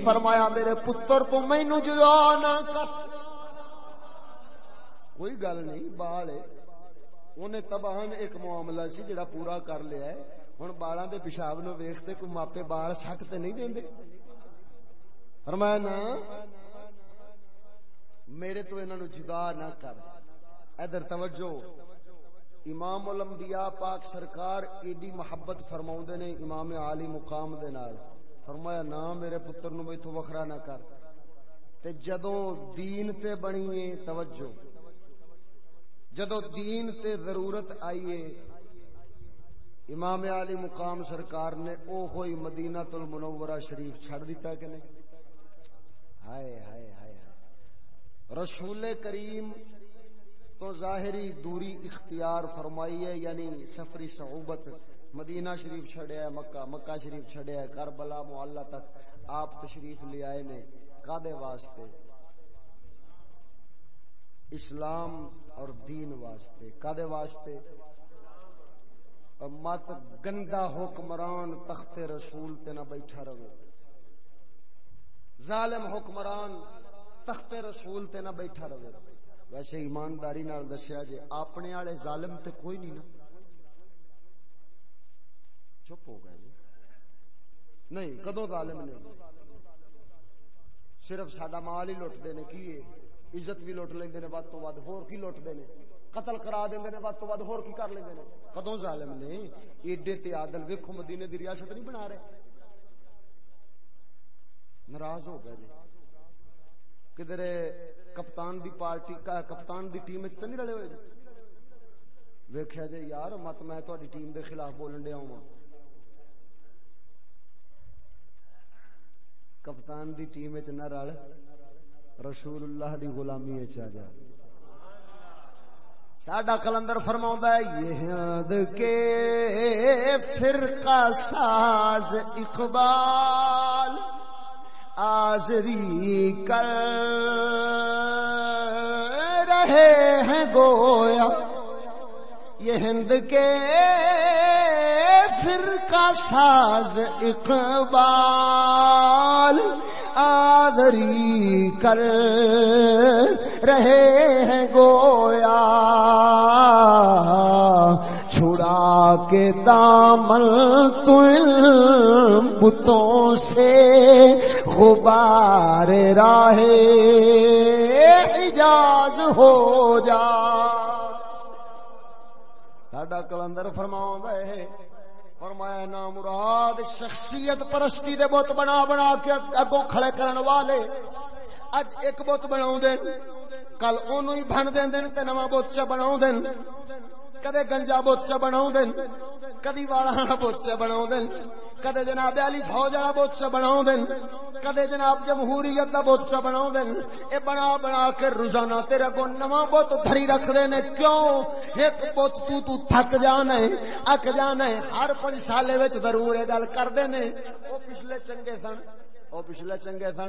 Speaker 1: فرمایا، میرے پتر، تو مینوں جدا نہ کر۔ کوئی گل نہیں، بال انہیں تباہن ایک معاملہ سی جڑا پورا کر لیا ہے۔ ہوں بالاں دے پیشاب نو ویختے کوئی ماپے بال سٹ تے نہیں دیں فرمایا نا میرے تو انہوں جدا نہ کر۔ ادھر توجہ۔ امام الانبیاء پاک سرکار ایڈی محبت فرماؤں نے امام عالی مقام دے نال۔ فرمایا نا میرے پتر نو میتھو وکھرا نہ کر۔ تے جدوں دین تے بنی ہے، توجہ۔ جدو دین تے ضرورت آئیے امام علی مقام سرکار نے او ہوئی مدینہ المنورہ شریف چھڑ دیتا کہ نہیں؟ ہائے ہائے ہائے۔ رسول کریم تو ظاہری دوری اختیار فرمائی ہے یعنی سفری صعوبت، مدینہ شریف چھڑیا ہے، مکہ مکہ شریف چھڑیا ہے، کربلا معلہ تک آپ تشریف لے آئے نے کادے واسطے؟ اسلام اور دین واسطے کدے واسطے۔ مت گندا حکمران تخت رسول تے نہ بیٹھا رہو۔ ظالم حکمران تخت رسول تے نہ بیٹھا رہو۔ ویسے ایمانداری نال دسیا جی اپنے والے ظالم تے کوئی نہیں نا۔ چپ ہو گئے جی۔ نہیں کدو ظالم نے صرف سڈا مال ہی لٹتے نے، کی عزت بھی لٹ لیندے نے ود تو ود ہور کی لٹتے نے؟ قتل کرا دیندے نے ود تو ود ہور کی کر لیندے نے؟ کدوں ظالم نے؟ ایڈے تے عادل، ویکھو مدینے دی ریاست نہیں بنا رہے۔ ناراض ہو گئے جی۔ کدھر کپتان دی پارٹی کپتان دی ٹیم وچ تے نہیں رلے ہوئے جی؟ ویکھیا جی یار، مت میں تہاڈی ٹیم دے خلاف بولن ڈیا ہوں۔ کپتان دی ٹیم وچ نہ رل رسول اللہ دی غلامی چا جا۔ ساڈا کلندر فرما ہے یہ کے فرقہ ساز اقبال۔ آزری کر رہے ہیں گویا، یہ ہند کے فرقہ ساز اقبال آدری کر رہے ہیں گویا۔ چھڑا کے دامن بتوں سے غبار راہ اجاز ہو جا۔ ساڈا کلندر فرماؤں ہے، فرمایا نا مراد شخصیت پرستی دے بت بنا بنا کے اگوں کھڑے کرن والے۔ اج ایک بت بنا کل اونوں ہی بن دین دین تے نواں بت چ بنا دین کدے گنجا بت چ بنا دین کدی والا بت چ بنا دین کدے جناب علی فوج والا بت چ بنا دین کدے جناب جمہوریت دا بت چ بنا دین اے بنا بنا کے روزانہ تیرے کو نواں بت دھری رکھ دے نے، کیوں؟ ایک بت تو تو تھک جانا ہے، اک جانا ہے، ہر پنج سالے وچ ضرور اے گل کردے نے۔ او پچھلے چنگے سن او پچھلے چنگے سن۔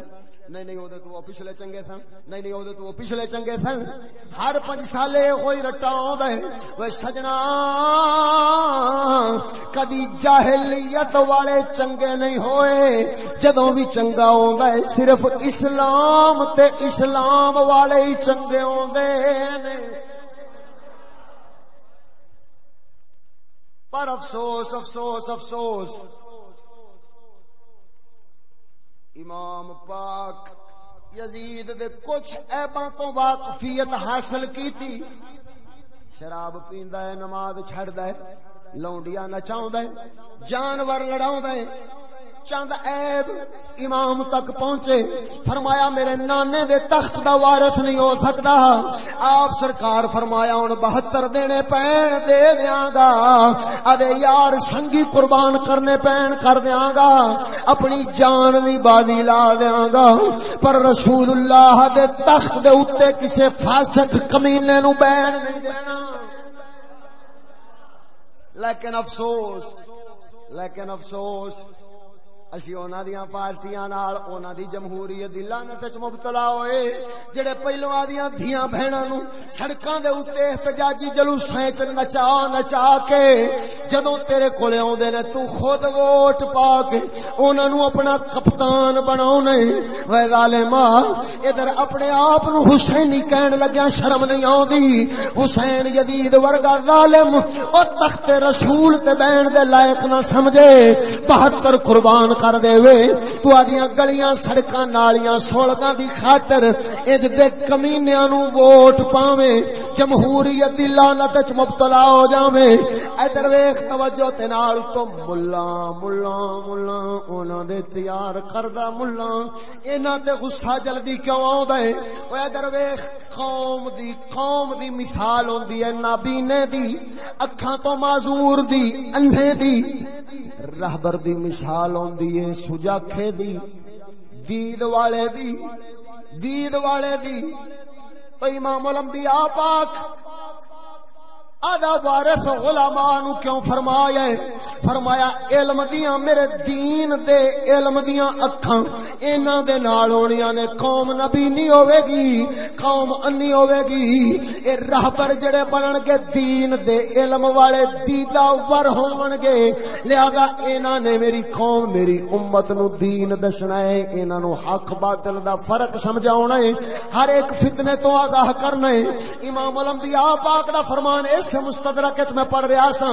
Speaker 1: نہیں نہیں، اودے تو پچھلے چنگے سن۔ نہیں نہیں، اودے تو پچھلے چنگے سن۔ ہر پنج سالے کوئی رٹا ہے وہ سجنا، کدی جاہلیت والے چنگے نہیں ہوئے۔ جدوں بھی چنگا ہے، صرف اسلام تے اسلام والے ہی چنگے آندے نے۔ پر افسوس افسوس افسوس۔ امام پاک یزید دے کچھ ایباں تو واقفیت حاصل کیتی۔ شراب پیندا ہے، نماز چھڑدا ہے، لونڈیاں نچاوندا ہے، جانور لڑاوندا ہے۔ چند عیب امام تک پہنچے، فرمایا میرے نانے دے تخت دا وارث نہیں ہو سکتا۔ آپ سرکار فرمایا ہوں بہتر دینے پین دے دیاں گا۔ ادے یار سنگی قربان کرنے پین کر دیاں گا۔ اپنی جان دی بازی لا دیاں گا۔ پر رسول اللہ دے تخت دے اتے کسے فاسق کمینے نو بین نہیں دینا۔ لیکن افسوس لیکن افسوس اسی اونا دیاں پارٹیاں نال اونا دی جمہوریت دی لعنت وچ مبتلا ہوئے، جڑے پہلو آدیاں دھیاں بہناں نو سڑکاں دے اوتے احتجاجی جلوساں وچ نچا نچا کے، جدوں تیرے کولے اوندے نے تو خود ووٹ پا کے انہاں نو اپنا کپتان بناونے وے ظالما ادھر اپنے آپ نو حسینی کہن لگیا شرم نہیں آوندی۔ حسین یزید ورگا ظالم، او تخت رسول تے بہن دے لائق نہ سمجھے۔ 72 قربان کر دے وے۔ تو آدیاں گلیاں، سڑکاں، نالیاں سولگاں دی خاطر اج دے کمینیاں نو ووٹ پاویں جمہوریت دی لعنت وچ مبتلا ہو جاویں ادھر ویکھ، توجہ تے نال تو ملا ملا ملا، انہاں دے تیار کردا ملا۔ انہاں تے غصہ جلدی کیوں آوندا ہے؟ او ادھر ویکھ، قوم دی قوم دی مثال ہوندی ہے۔ نابینے دی، اکھاں تو معذور دی انھے دی۔ رہبر دی مثال ہوندی ہے سجاکھے دی دید والے دی دید والے دی تو امام الانبیاء پاک آدھا وارث علماء نو کیوں فرمایا ہے؟ فرمایا، علم دیاں میرے دین دے، علم دیاں اکھاں، انہاں دے نال ہونیاں نے قوم نبی نہیں ہوے گی قوم انی ہوے گی اے راہبر جڑے بنن گے دین دے، علم والے دیدا ور ہون گے۔ لہذا انہاں نے میری قوم، میری امت نو دین دسنا ہے، انہاں نو حق باطل دا فرق سمجھاونا ہے۔ ہر ایک فتنے تو آگاہ کرنا ہے۔ امام الانبیاء پاک دا فرمان اس سے مستدرک میں پڑھ رہا سا۔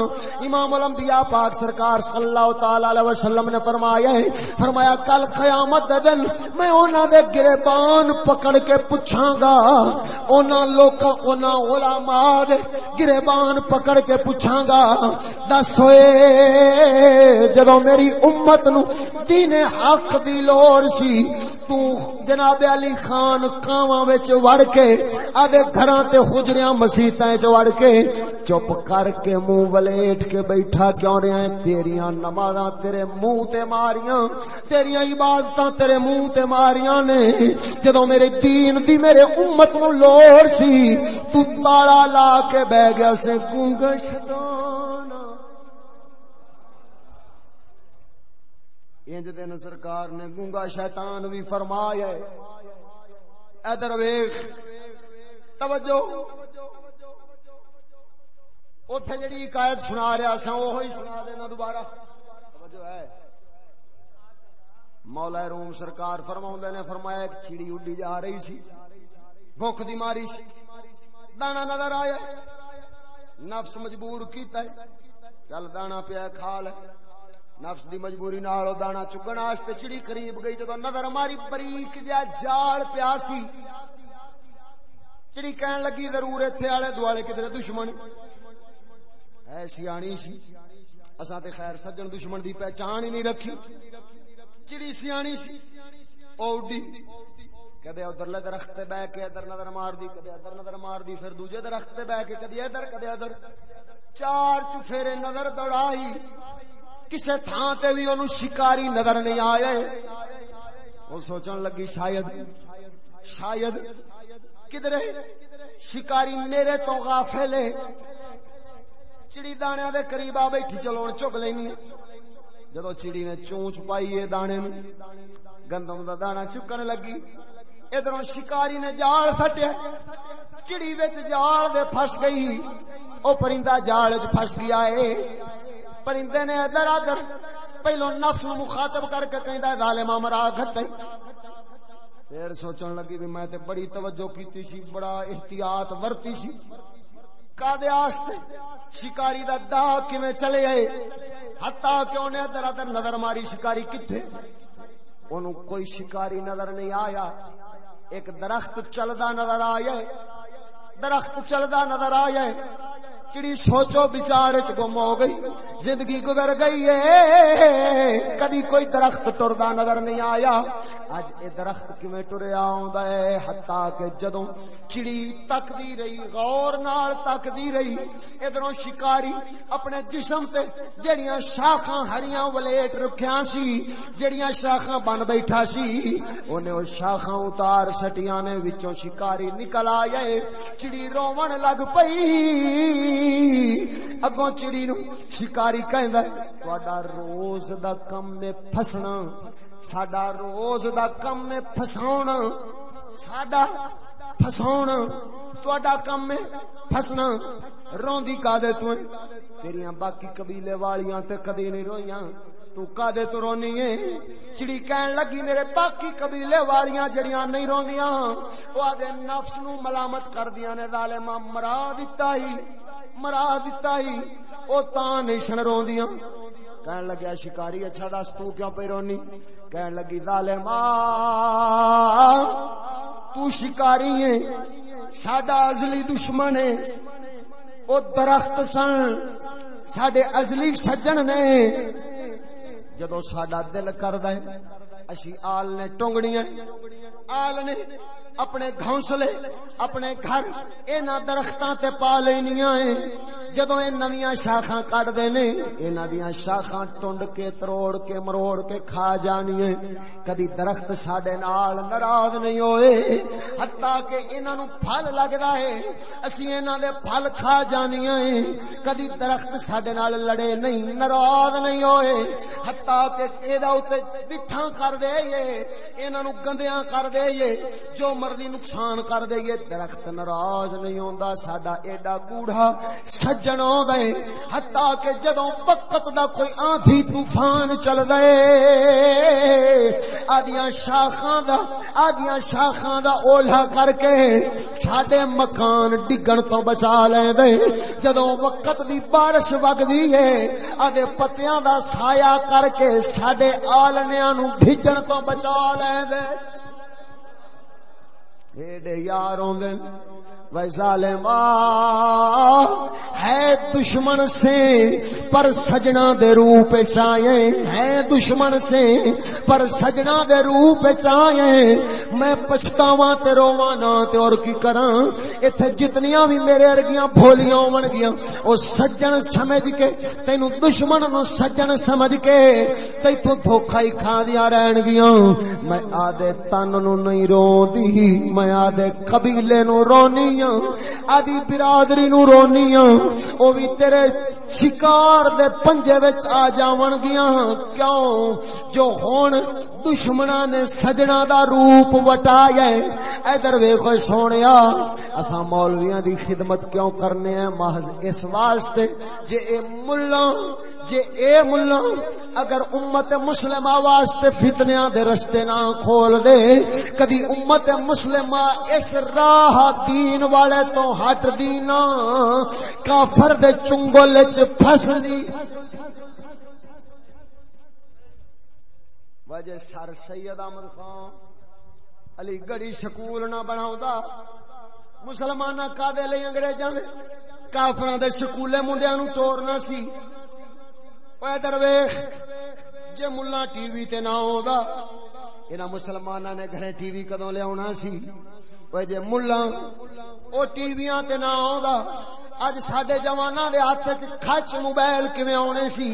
Speaker 1: امام الانبیاء پاک سرکار صلی اللہ تعالی علیہ وسلم نے فرمایا ہے، فرمایا، کل قیامت دے دن میں انہاں دے گریبان پکڑ کے پوچھاں گا۔ انہاں لوکاں، انہاں علماء دے گریبان پکڑ کے پوچھاں گا۔ دس ہوئے، جدوں میری امت نو دین حق دی لوڑ سی، تو جناب علی خان کاواں وچ وڑ کے آدے گھراں تے حجریاں مسیتاں وچ وڑ کے چپ کر کے منہ ولیٹ کے بیٹھا کیوں رہا ہے تیریاں نمازاں تیرے منہ تے ماریاں، تیریاں عبادتاں تیرے منہ تے ماریاں نے۔ جدوں میرے دین دی میرے امت نو لوڑ سی، تو تالا لا کے بہ گیا سے گونگا شیطان انج دن سرکار نے گونگا شیطان بھی فرمایا ہے۔ ادھر ویکھ، توجہ۔ اوتھے جڑی حکایت سنا رہا سا وہی سنا دینا دوبارہ۔ توجہ ہے۔ مولا روم سرکار فرماؤں نے، فرمایا ایک چڑی اڈی جا رہی سی۔ بھوک دی ماری سی۔ دانا نظر آیا۔ نفس مجبور کیتا ہے۔ چل دانا پیا کھا لے۔ نفس دی مجبوری نال دانا چکن واسطے چڑی قریب گئی، جدوں نظر ماری بریک جا جال پیا سی۔ چڑی کہن لگی، ضرور ایتھے والے دوالے کدھر دشمن۔ ہے سیانی سی اساں تے خیر سجن دشمن دی پہچان ہی نہیں رکھی چڑی سیانی سی اوڈی کدے ادھر لے درخت تے بیٹھ کے ادھر نظر مار دی کدے ادھر نظر مار دی پھر دوجے درخت تے بیٹھ کے کدی ادھر کدے ادھر چار چفیرے نظر دوڑائی کسے تھان تے بھی اونوں شکاری نظر نہیں آئے وہ سوچن لگی شاید شاید کدھر شکاری میرے تو غافل ہے چڑی دانے دے قریب آ بیٹھی، چلو چک لینی جدو چڑی نے چونچ پائی ہے دانے گندم دا دانا چکن لگی۔ ادھر شکاری نے جال سٹیا۔ چڑی وچ جال دے پھس گئی۔ او پرندہ جال وچ پھس گیا ہے پرندے نے ادھر ادھر، پہلو نفس نو مخاطب کر کے کہندا ظالما مرا گھتے پھر سوچن لگی بھی میں تے بڑی توجہ کیتی سی، بڑا احتیاط ورتی سی۔ شکاری دا دا کیویں چلے آئے ہتا کہ انہیں ادھر ادھر نظر ماری شکاری کتھے انہوں کوئی شکاری نظر نہیں آیا ایک درخت چلدا نظر آیا درخت چلدا نظر آیا چڑی سوچو بچار چ گم ہو گئی۔ زندگی گزر گئی ہے۔ کدی کوئی درخت ٹردا نظر نہیں آیا۔ اج اے درخت کیویں ٹریا آوندا ہے؟ حتا کہ جدوں چڑی تکدی رہی، غور نال تکدی رہی، ادھروں شکاری اپنے جسم تے جڑیاں شاخاں ہریاں ولیٹ رکھیاں سی، جڑیاں شاخاں بن بیٹھا سی، اونے او شاخاں اتار سٹیاں نے وچوں شکاری نکل آیا چڑی رون لگ پئی۔ اگوں چڑی نو شکاری کہندا تہاڈا روز دا کم میں پھسنا ساڈا روز دا کم میں پھساونا ساڈا پھساونا تہاڈا کم میں پھسنا روندی کا دے تو تیریاں باقی قبیلے والیاں تے کدی نہیں رویاں تو کدے تو رونی ہے چڑی کہن لگی میرے باقی قبیلے والیاں جڑیاں نہیں روندیاں او آدے نفس نو ملامت کر دیاں نے ظالما مرا دتا ہی مرا دتا ہی، او تاں نہیں روندیاں۔ کہن لگیا، شکاری اچھا دس، تو کیوں پہ رونی؟ کہن لگی ظالما تو شکاری ہے ساڈا ازلی دشمن ہے او درخت سن، ساڈے ازلی سجن نے۔ جدو ساڈا دل کرد اسی آل نے ٹونگڑیاں، آل نے اپنے گھونسلے، اپنے گھر، اینا درختاں تے پا لینیاں ہیں۔ جدو اے نویاں شاخاں کٹ دے نے اینا دیاں شاخاں ٹنڈ کے، تروڑ کے، مروڑ کے کھا جانی ہیں کدی درخت ساڈے نال ناراض نہیں ہوئے، حتیٰ کہ انہاں نو پھل لگدا ہے۔ اسی انہاں دے پھل کھا جانیاں ہیں۔ کدی درخت ساڈے نال لڑے نہیں، ناراض نہیں ہوئے۔ حتیٰ کہ اے دا اوتے بٹھاں کر دے یہ انہاں نو گندیاں کر دے یہ۔ جو مر مرضی نقصان کر دے درخت ناراض نہیں ہوندا، ساڈا ایڈا کوڑا سج سجن ہو گئے۔ حتا کہ جدوں وقت دا کوئی آندھی طوفان چل گئے آدیاں شاخاں دا، آدیاں شاخاں دا اولا کر کے ساڈے مکان ڈگن تو بچا لے دے جدوں وقت دی بارش وگدی ہے، آدے پتیاں دا سایہ کر کے ساڈے آلنیاں نو بھیجن تو بچا لے ہیڈ یار آدھے ہے دشمن سے پر سجنا دے روپ چائے ہے دشمن سے پر سجنا دے روپ چائے میں پچھتاواں تے روواں نہ تے اور کی کراں؟ ایتھے جتنیاں بھی میرے ارگیاں بھولیاں ہون گیاں او سجن سمجھ کے، تینو دشمن نو سجن سمجھ کے، تیتھوں دھوکا ہی کھا دیا رہن گیاں میں آدے تن نو نہیں روندی، میں آدے قبیلے نو رونی آدی برادری نو رونی او بھی تیرے شکار دے پنجے وچ آ جاون گیاں کیوں جو ہون دشمنا نے سجنا دا روپ وٹایا ادھر ویکھو سونیا اساں مولویاں دی خدمت کیوں کرنے ہیں محض اس واسطے جے اے ملہ جے اے ملہ اگر امت مسلمہ واسطے فتنیاں دے رستے نہ کھول دے کدی امت مسلمہ اس راہ دین والے تو ہٹ دینا کافر دے چنگل چ پھس دی وجہ سر سید احمد خان۔ علی گڑی سکول نہ بنا مسلمان کا دے لئی انگریزاں دے۔ کافراں دے سکولے منڈیاں نو توڑنا سی۔ اے درویش، جے ملا ٹی وی تے نہ ہوندا، انہاں مسلماناں نے گھرے ٹی وی کدوں لے آونا سی؟ اوے جے ملا او ٹی ویاں تے نہ ہوندا اج ساڈے جواناں دے ہاتھ وچ کھچ موبائل کیویں آونے سی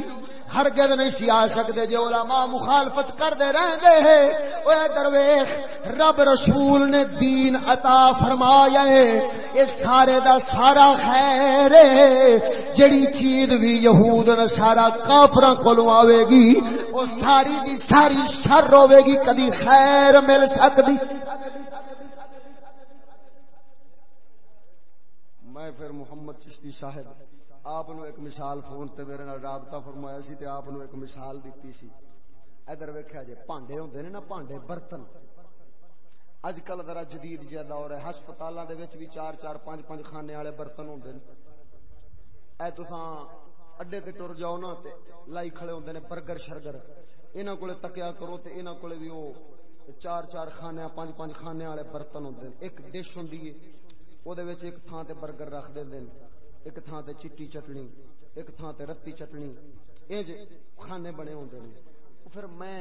Speaker 1: ہرگز نہیں سی آ سکتے جو علماء مخالفت کر دے رہندے ہیں اوے درویش رب رسول نے دین عطا فرمایا ہے اے سارے دا سارا خیر ہے جڑی چیز بھی یہود نصارا کافراں کولوں آوے گی او ساری دی ساری شر ہوے گی کدی خیر مل سکدی میں پھر محمد چشتی صاحب، آپ نو ایک مثال فون تے میرے نال رابطہ فرمایا سی تے آپ نو ایک مثال دیتی سی۔ ادھر ویکھیا جے پانڈے ہوندے نے نا، پانڈے برتن۔ اج کل ذرا جدید جہا دور ہے، ہسپتالاں دے وچ بھی چار چار، پانچ پانچ خانے والے برتن ہوندے نے۔ اے تساں اڈے تے ٹر جاؤ نا تے لائی کھڑے ہوندے نے برگر، شرگر۔ انہاں کولے تکیا کرو تے انہاں کولے بھی او چار چار خانے، پانچ پانچ خانے والے برتن ہوندے نے۔ ایک ڈش ہوندی ہے او دے وچ ایک تھاں تے برگر رکھ دیندے نے ایک تھان تے چٹی چٹنی ایک تھان تے رتی چٹنی یہ جے کھانے بنے ہوندے نے پھر میں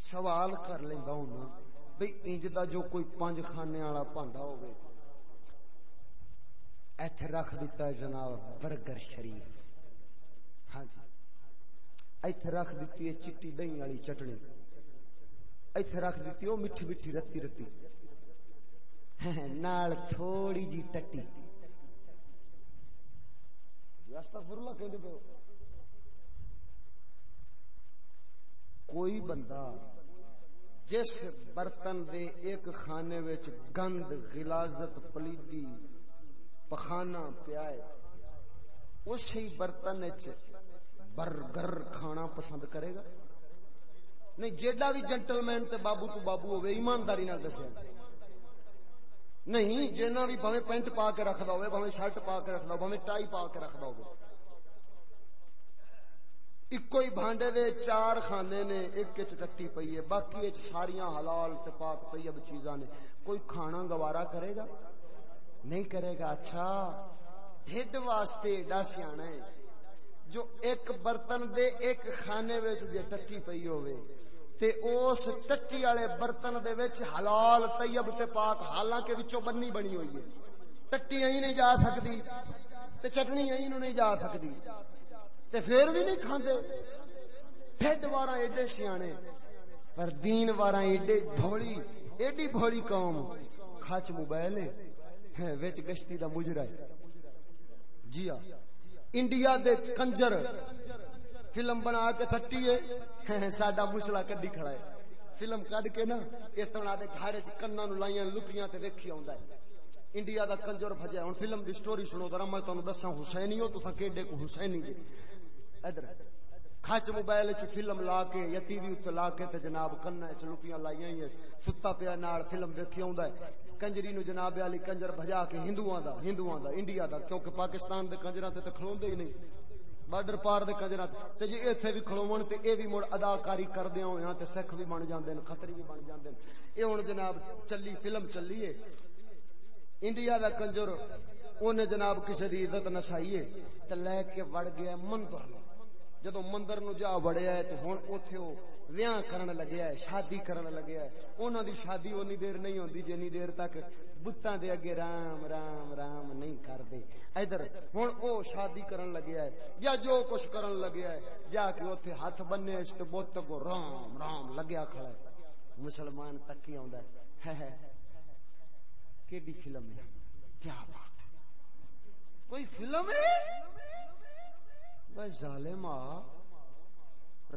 Speaker 1: سوال کر لیندا ہوں بھئی انج دا جو کوئی پانچ کھانے والا پانڈا ہوے ایتھے رکھ دیتا ہے جناب برگر شریف ہاں جی ایتھے رکھ دیتی ہے چٹی دہی والی چٹنی ایتھے رکھ دیتی وہ میٹھی میٹھی رتی رتی <laughs> نال تھوڑی جی ٹٹی۔ کوئی بندہ جس برتن دے ایک خانے وچ گند، غلازت، پلیدی پخانا پیائے اسی برتن وچ برگر کھانا پسند کرے گا؟ نہیں، جیڈا بھی جنٹل مین تے بابو تو بابو ہوئے ایمانداری نال دسیا نہیں جنہ بھی بھویں پینٹ پا کے رکھدا ہوئے بھویں شرٹ پا کے رکھدا بھویں ٹائی پا کے رکھدا ہوئے ایک ہی بھانڈے دے چار خانے نے، ایک چ ٹٹی پئی ہے، باقی ساریاں حلال تے پاک طیب چیزاں نے۔ کوئی کھانا گوارا کرے گا؟ نہیں کرے گا؟ اچھا ڈھڈ واسطے ایڈا سیاح ہے، جو ایک برتن دے ایک خانے وچ جے ٹٹی پئی ہوے تے اس ٹٹی والے برتن دے وچ حلال طیب تے پاک، حالانکہ وچوں بنی بنی ہوئی ہے۔ ٹٹی ائی نہیں جا سکتی تے چٹنی ائی نو نہیں جا سکتی۔ تے پھر بھی نہیں کھاندے۔ ڈھڈ وارا ایڈے سیانے، پر دین وارا ایڈے بھوڑی ایڈی بھوڑی قوم۔ کھچ موبائل ہے، وچ گشتی دا مجرا ہے۔ جی ہاں۔ انڈیا دے کنجر فلم بنا کے تھٹی ہے۔ ہاں، ساڈا مسلا کڈی کھڑا ہے۔ فلم کڈ کے نا اتنا دے گھر چ کنا نو لائیاں لپیاں تے ویکھی آوندا ہے۔ انڈیا دا کنجر بھجیا۔ ہن فلم دی سٹوری سنو ذرا، میں تانوں دساں، حسینی ہو، تساں کیڈے کو حسینی جی ادھر، کھچ موبائل چ فلم لا کے یا ٹی وی تے لا کے تے جناب کنا چ لپیاں لائیاں ہی ستا پیا نال فلم ویکھی آوندا ہے۔ کنجری نو جناب علی کنجر بھجا کے ہندوؤں دا ہندوؤں دا، انڈیا دا، کیونکہ پاکستان دے کنجراں تے تے کھلوندے ہی نہیں۔ بارڈر پار دے کنجراں تے۔ جی ایتھے بھی کھلوون تے اے بھی مڑ اداکاری کردے ہویاں تے سکھ بھی بن جاندے نے خطری بھی بن جاندے نے اے ہن جناب چلی فلم چلی ہے انڈیا دا کنجر، اونے جناب کسے دی عزت نسائی ہے تے لے کے وڑ گیا مندر جدو مندر نو جا وڑیا ہے تے ہن اوتھے او ویاہ کرن لگیا ہے، شادی کرن لگیا ہے۔ انہاں دی شادی اونی دیر نہیں ہوندی جنی دیر تک بتاں دے اگے رام رام رام نہیں کردے۔ ادھر ہن او شادی کرن لگیا ہے، یا جو کچھ کرن لگیا ہے جا کے اوتھے ہاتھ بننے اس تے بت کو رام رام لگیا کھڑا ہے۔ مسلمان تکی آندا ہے۔ کیڈی فلم ہے؟ کیا بات ہے؟ کوئی فلم ہے؟ بس ظالم آ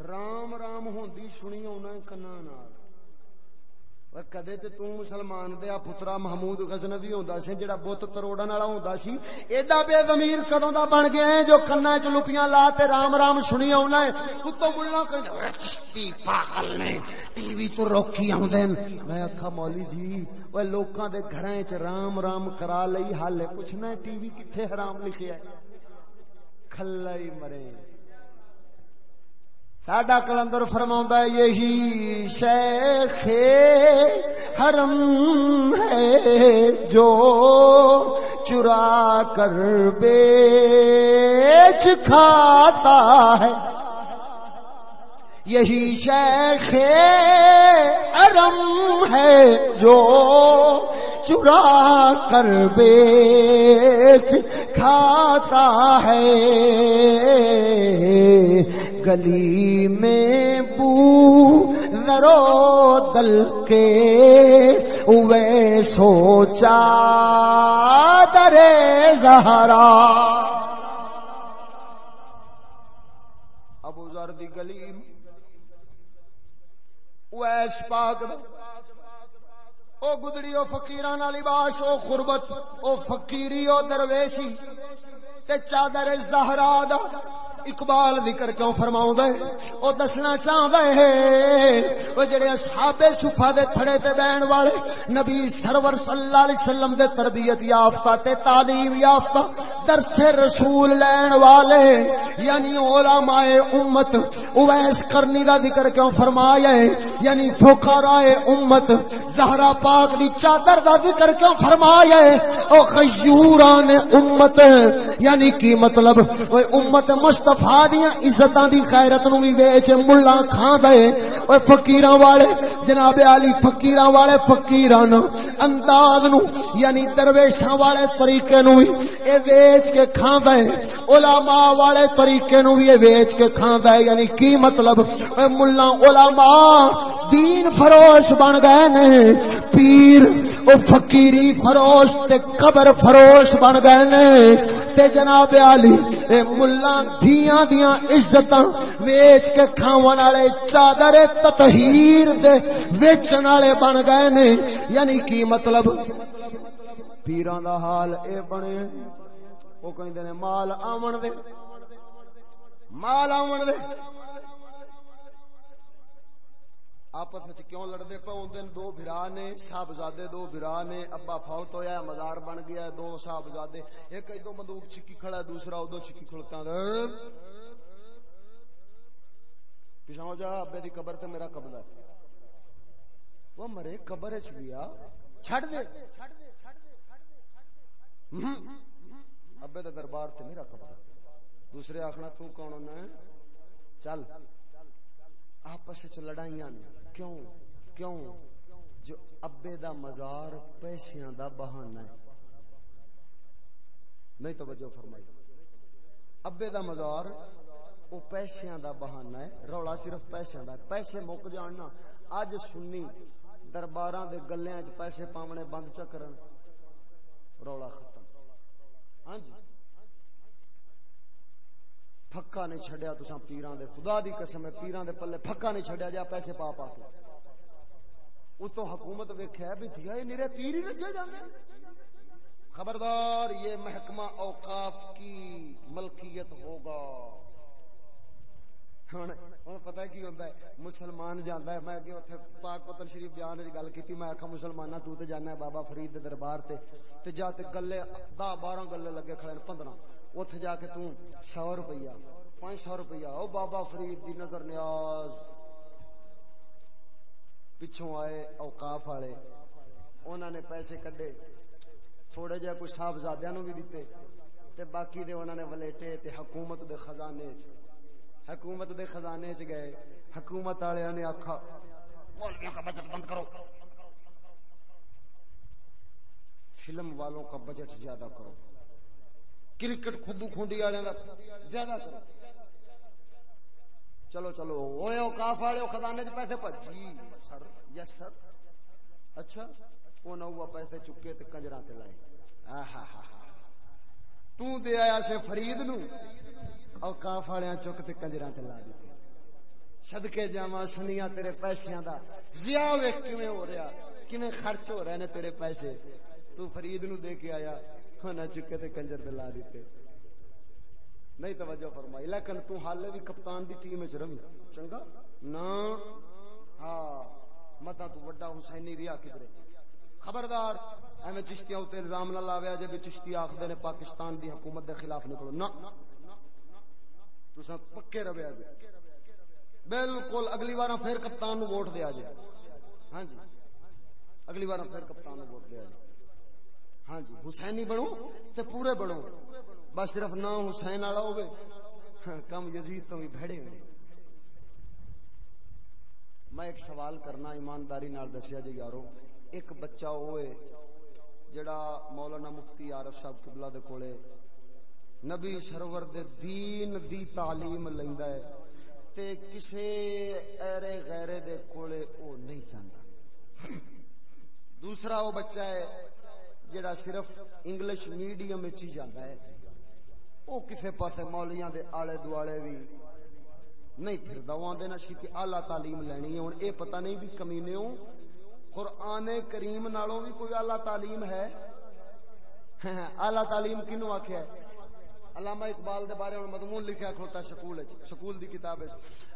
Speaker 1: رام رام ہوندی سنی انہاں کنا نال کدے تے تو مسلمان دے پترا محمود غزنوی ہوندا سی جڑا بت تروڑن والا ہوندا سی ایڈا بے ضمیر کدوں دا بن گیا ہے جو کنا وچ لپیاں لا تے رام رام سنی اونا ہے کتوں ملنا کہندا چشتی پاگل نے ٹی وی تو روکی اوندے میں آکھا مولی جی اوے لوکاں دے گھراں وچ رام رام کرا لئی حال حالے پوچھنا ٹی وی کتھے حرام لکھیا ہے کھلا ہی مرے۔ ساڈا کلندر فرما یہی شیخ حرم ہے جو چرا کر بیچ کھاتا ہے۔ یہی شیخ حرم ہے جو چرا کر بیچ کھاتا ہے۔ گلی میں بو ذرو دل کے وہ سوچا درے زہرا۔ ویس پاک او گدڑی او فقیران لباس او خربت او فقیری او درویشی۔ تے چادر زہرا دا۔ اقبال ذکر کیوں فرماؤں دے او دسنا چاہوں دے وہ جڑے اصحاب صفا دے تھڑے تے بین والے نبی سرور صلی اللہ علیہ وسلم دے تربیت یافتہ تے تعلیم یافتہ درس رسول لین والے یعنی علماء امت، اویس کرنی دا ذکر کیوں فرمایا ہے؟ یعنی فقراء امت، زہرا پاک دی چادر دا ذکر کیوں فرمایا ہے؟ او خیوران امت یعنی کی مطلب۔ وہ امت مصطفی دیاں عزتاں دی خیرت نو وی ویچ ملا کھان دے۔ او فقیراں والے، جناب علی فقیراں والے، فقیران انداز نو یعنی درویشاں والے طریقے نو وی اے ویچ کے کھان دے۔ علماء والے طریقے نو وی اے ویچ کے کھان دے۔ یعنی کی مطلب؟ اے ملا علماء دین فروش بن گئے نے۔ پیر، او فقیری فروش تے قبر فروش بن گئے نے۔ تے جناب جناب علی، اے ملا دیاں دیاں عزتاں ویچ کے کھاون والے چادر تطہیر دے ویچن والے بن گئے نے۔ یعنی کی مطلب؟ پیراں دا حال اے بنے، او کہندے نے مال آون دے۔ مال آون دے۔ آپس کیوں لڑتے پہ ہوں دو برا نے، صاحبزادے دو برا نے، ابا فوت ہویا، مزار بن گیا، دو صاحبزادے، ایک ادو بندوق چکی کھڑا ہے دوسرا ادو چکی کھڑکا پیچھا ہو جا، ابے دی قبر تے میرا قبضہ ہے۔ وہ مرے قبر چ گیا چھڑ دے۔ ابے دا دربار تے میرا قبضہ دوسرے آخنا، تو کون ہے؟ چل، آپس لڑائیاں کیوں؟ کیوں؟ جو ابے دا مزار پیسیاں دا بہانہ ہے۔ نہیں توجہ فرمائی۔ ابے دا مزار وہ پیسیاں دا بہانہ ہے۔ رولا صرف پیسیاں دا پیسے مک جاننا اج سنی درباراں دے گلیاں چ پیسے پاونے بند چکرن رولا ختم۔ ہاں جی؟ پھکا نہیں چھڈیا تو پیران دے، خدا دی قسم ہے پیران دے پلے پھکا نہیں چھڈیا، جا پیسے پا پا کے۔ اتو حکومت ویکھیا بھی دیا یہ نیرے پیر ہی رجے جانے خبردار، یہ محکمہ اوقاف کی ملکیت ہوگا۔ پتا کی ہوتا ہے، مسلمان جانا ہے۔ میں اگے اتنے پاک پتن شریف بیان کی گل کی میں آکھا مسلمان تو جانا ہے بابا فرید دے دربار سے جا کے گلے دہ بارہ گلے لگے کھڑے 15 ات جا کے توں سو روپیہ، پانچ سو روپیہ۔ او بابا فرید دی نظر نیاز۔ پچھوں آئے اوقاف والے۔ انہوں نے پیسے کڈے تھوڑے جہا کوئی صاحبزادیاں نو بھی دیتے۔ تے باقی دے انہوں نے ولیٹے تے حکومت دے خزانے چ حکومت دے خزانے چ گئے۔ حکومت والے نے آکھا، مولویوں کا بجٹ بند کرو۔ فلم والوں کا بجٹ زیادہ کرو۔ کرکٹ خدو کھونڈی والے زیادہ کرو چلو چلو وہ اوقاف والے خزانے چ پیسے پر جی سر، یس، سر۔ اچھا وہ نہ ہوا پیسے چکے تے کنجراں تے لائے۔ ہاں ہاں ہاں تو دے آیا سے فرید نو۔ اوقاف والے چک تے کنجراں تے لا دیتے۔ صدقے جاواں، سنیاں تیرے پیسیاں دا۔ زیا ویکھ کیویں ہو رہا کیویں خرچ ہو رہے نے تیرے پیسے؟ تو فرید نو دے کے آیا۔ نہ چکے تے کنجر تے لا دیتے۔ نہیں توجہ فرمائی، لیکن تو حالے بھی کپتان دی ٹیم وچ رمی چنگا؟ نہ ہاں متا تو بڑا حسینی ریا کدرے خبردار، ایویں چشتیاں تے الزام نہ لاویا جے بھی چشتی آکھدے نے پاکستان دی حکومت دے خلاف نکلو۔ نہ تساں پکے رہیا جے بالکل، اگلی بار پھر کپتان نو ووٹ دیا جے ہاں جی اگلی بار پھر کپتان نو ووٹ دیا جے ہاں جی حسینی بنو تے پورے بنو بس صرف نہ حسین والا ہوگی ہاں، کم یزید تو بھی بھڑے ہوئے۔ میں ایک سوال کرنا ایمانداری نال دسیا جی یارو، ایک بچہ ہوئے جڑا مولانا مفتی عارف صاحب قبلہ دے کولے نبی سرور دے دین دی تعلیم لیندا ہے تے کسے ایرے غیرے دے کولے او نہیں چاہتا دوسرا وہ بچہ ہے جڑا صرف انگلش میڈیم وچ ہی جاندا ہے، او کسے پاسے مولیاں دے آلے دوالے بھی نہیں پھردا وہ آندے نہ کہ اعلی تعلیم لینی ہے۔ ہن اے پتہ نہیں بھی کمینے ہو، قرآن کریم نالوں بھی کوئی اعلی تعلیم ہے؟ <laughs> اعلی تعلیم کینو آکھیا ہے؟ علامہ اقبال دے بارے میں مضمون لکھا کھوتا سکول سکول دی کتاب ہے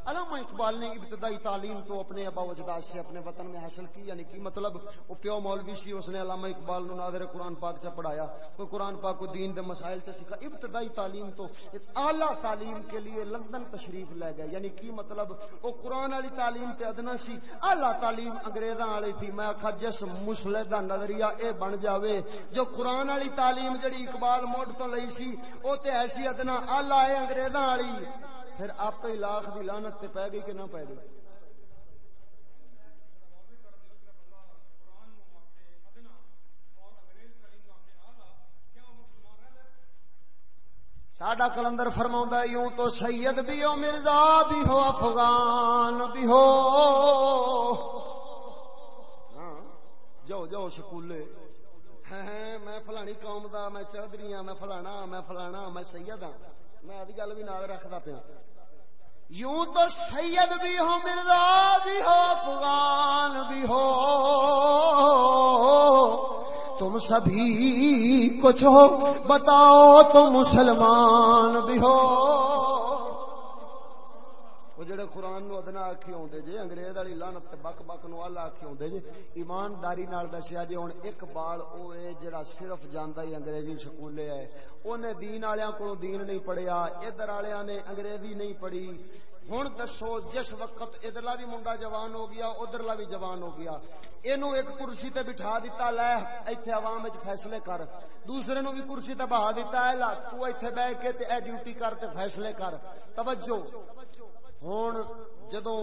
Speaker 1: علامہ اقبال نے ابتدائی تعلیم تو اپنے ابا وجداد سے اپنے وطن میں حاصل کی یعنی کی مطلب؟ وہ پیو مولوی سی، اس نے علامہ اقبال نو ناظر قرآن پاک سے پڑھایا۔ کوئی قرآن پاک کو دین دے مسائل سے سیکھا ابتدائی تعلیم تو اس اعلیٰ تعلیم کے لیے لندن تشریف لے گئے۔ یعنی کی مطلب؟ وہ قرآن والی تعلیم تے ادنا سی۔ اعلیٰ تعلیم انگریزاں والی تھی۔ میں آخا جس مسلے دا نظریہ اے بن جاوے، جو قرآن والی تعلیم جڑی اقبال موڈ تو لئی سی، او تے ایسی ادنا اعلیٰ اے انگریزاں والی پھر آپ لاکھ دی لانت تے پی گئی کہ نہ پی گئی؟ ساڈا کلندر فرما یوں تو سید بھی ہو مرزا بھی ہو افغان بھی ہو۔ ہاں، جاؤ جاؤ سکولے۔ میں فلانی قوم دا، میں چودھری ہاں میں فلانا میں فلانا، میں سید ہاں میں ادی گل بھی نال رکھدا پیا۔ یوں تو سید بھی ہو، مرزا بھی ہو، افغان بھی ہو۔ تم سبھی کچھ ہو، بتاؤ تو مسلمان بھی ہو۔ جڑے قرآن نو ادنا آکھی ہوندے جے، انگریز والی لعنت تے بک بک نو اللہ آکھی ہوندے جے۔ ایمانداری نال دسیا جے، ہن ایک بال او اے جڑا صرف جاندا ہی انگریزی سکولے ہے۔ اونے دین والیاں کولوں دین نہیں پڑھیا، ادھر والیاں نے انگریزی نہیں پڑھی۔ ہوں دسو، جس وقت ادھرلا بھی منڈا جوان ہو گیا، ادھرلا بھی جوان ہو گیا۔ اینو ایک کرسی تے بٹھا دیتا لے ایتھے عوام وچ فیصلے کر۔ دوسرے نو بھی کرسی تے بہا دیتا ہے لا تو ایتھے بیٹھ کے تے اے ڈیوٹی کر تے فیصلے کر۔ توجہ۔ ہوں جدو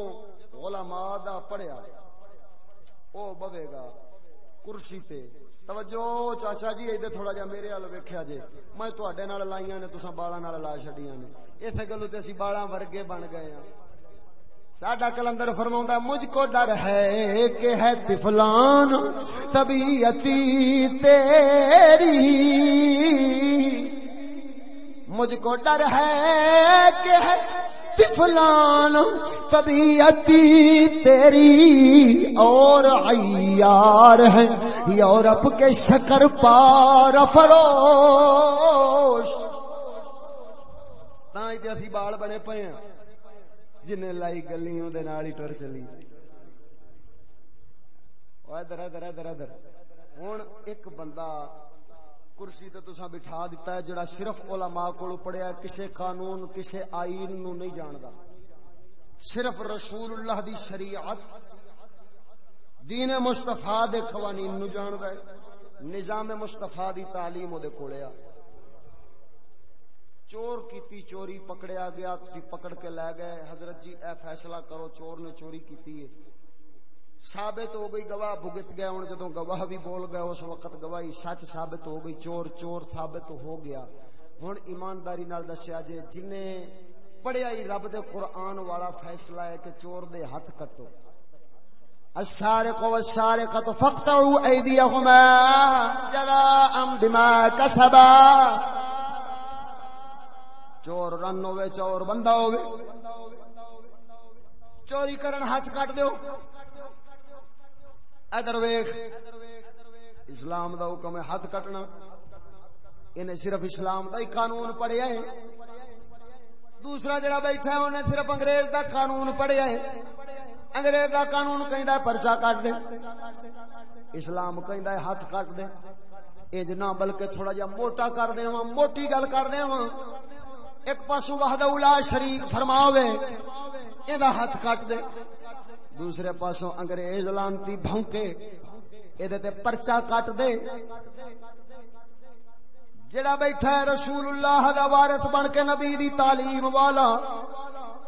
Speaker 1: علماء دا پڑھیا، او بوے گا کرسی تے۔ توجہ چاچا جی ادھر تھوڑا جا میرے وال ویکھیا جے۔ میں تواڈے نال لائیاں نے، تساں بالاں نال لا چھڈیاں نے۔ ایتھے گلو تے اسی بالاں ورگے بن گئے ہاں۔ ساڈا کلندر فرماوندا مجھ کو ڈر ہے کہ ہے طفلان طبیعتی تیری۔ مجھ کو ڈر ہے کہ ہے طبیعتی تیری اور عیار ہے، یورپ کے شکر پار فروش۔ اسی بال بنے پے ہاں، ہیں جن لائی گلیوں دے نال ہی ٹر چلی۔ ادھر ادھر ادھر ادھر۔ ہوں ایک بندہ کرسی تے تسا بٹھا دیتا ہے، جڑا صرف علماء کو پڑھیا کسے قانون، کسے آئین نو نہیں جاندا۔ صرف رسول اللہ دی شریعت، دین مصطفیٰ دے قوانین نو جاندا ہے۔ نظام مصطفیٰ دی تعلیم او دے کولے آ۔ چور کیتی، چوری پکڑیا گیا، تسی پکڑ کے لے گئے۔ حضرت جی اے فیصلہ کرو، چور نے چوری کیتی ہے۔ ثابت ہو گئی، گواہ بھگت گیا ہوں۔ جدو گواہ بھی بول گیا اس وقت گواہی سچ ثابت ہو گئی، چور چور ثابت ہو گیا۔ ہوں ایمانداری نال دسیا جے جن پڑھیا ہی رب دے قرآن والا فیصلہ ہے کہ چور دے ہاتھ کٹو۔ السارق والسارقة فاقطعوا أيديهما جزاء بما كسبا۔ چور رن ہوے چور بندہ ہوے چوری کرن ہاتھ کٹ دیو۔ ادھر ویخ اسلام دا حکم ہے ہاتھ کٹنا۔ انہیں صرف اسلام دا ہی قانون پڑھیا ہے۔ دوسرا جڑا بیٹھا ہے، انہیں صرف انگریز دا قانون پڑھیا ہے۔ انگریز دا قانون کہیں پرچا کٹ دے۔ اسلام کہیں ہاتھ کٹ دے۔ اج نہ بلکہ تھوڑا جا موٹا کر دے وہاں موٹی گل کر دے وہاں ایک پاسو وحدہ اولا شریک فرماوے یہ ہاتھ کٹ دے۔ دوسرے پاسوں انگریز لانتی بھونکے یہ پرچا کٹ دے۔ جڑا بیٹھا ہے رسول اللہ دا وارث بن کے نبی دی تعلیم والا،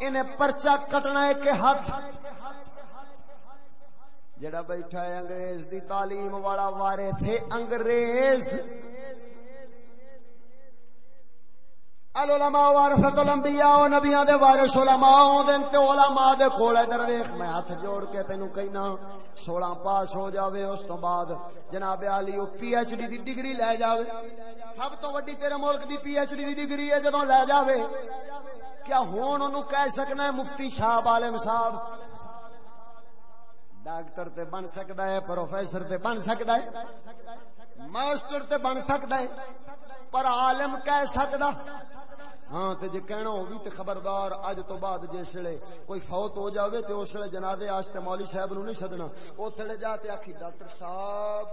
Speaker 1: انہیں پرچا کٹنا ہے کہ ہاتھ جڑا بیٹھا ہے انگریز دی تعلیم والا وارث ہے انگریز۔ العلماء وارثت الانبیاء نبیاں دے وارث علماء دین تے علماء دے کول ادھر ویکھ، میں ہاتھ جوڑ کے تینو کہنا 16 پاس ہو جاوے، اس تو بعد جناب علی او پی ایچ ڈی دی ڈگری لے جاوے۔ سب تو وڈی تیرے ملک دی پی ایچ ڈی دی ڈگری ہے، جدوں لے جاوے۔ کیا ہون اونوں کہہ سکنا ہے، مفتی شاہ عالم صاحب؟ ڈاکٹر تے بن سکدا ہے، پروفیسر تے بن سکدا ہے، ماسٹر تے بن سکدا ہے۔ پر عالم کہہ سکدا۔ ہاں تے جے کہنا ہو تے خبردار، اج تو بعد جس ویلے کوئی فوت ہو جاوے تے اس ویلے جنازے واسطے مولوی صاحب نو نہیں سدنا۔ اس ویلے جا تے آکھی، ڈاکٹر صاحب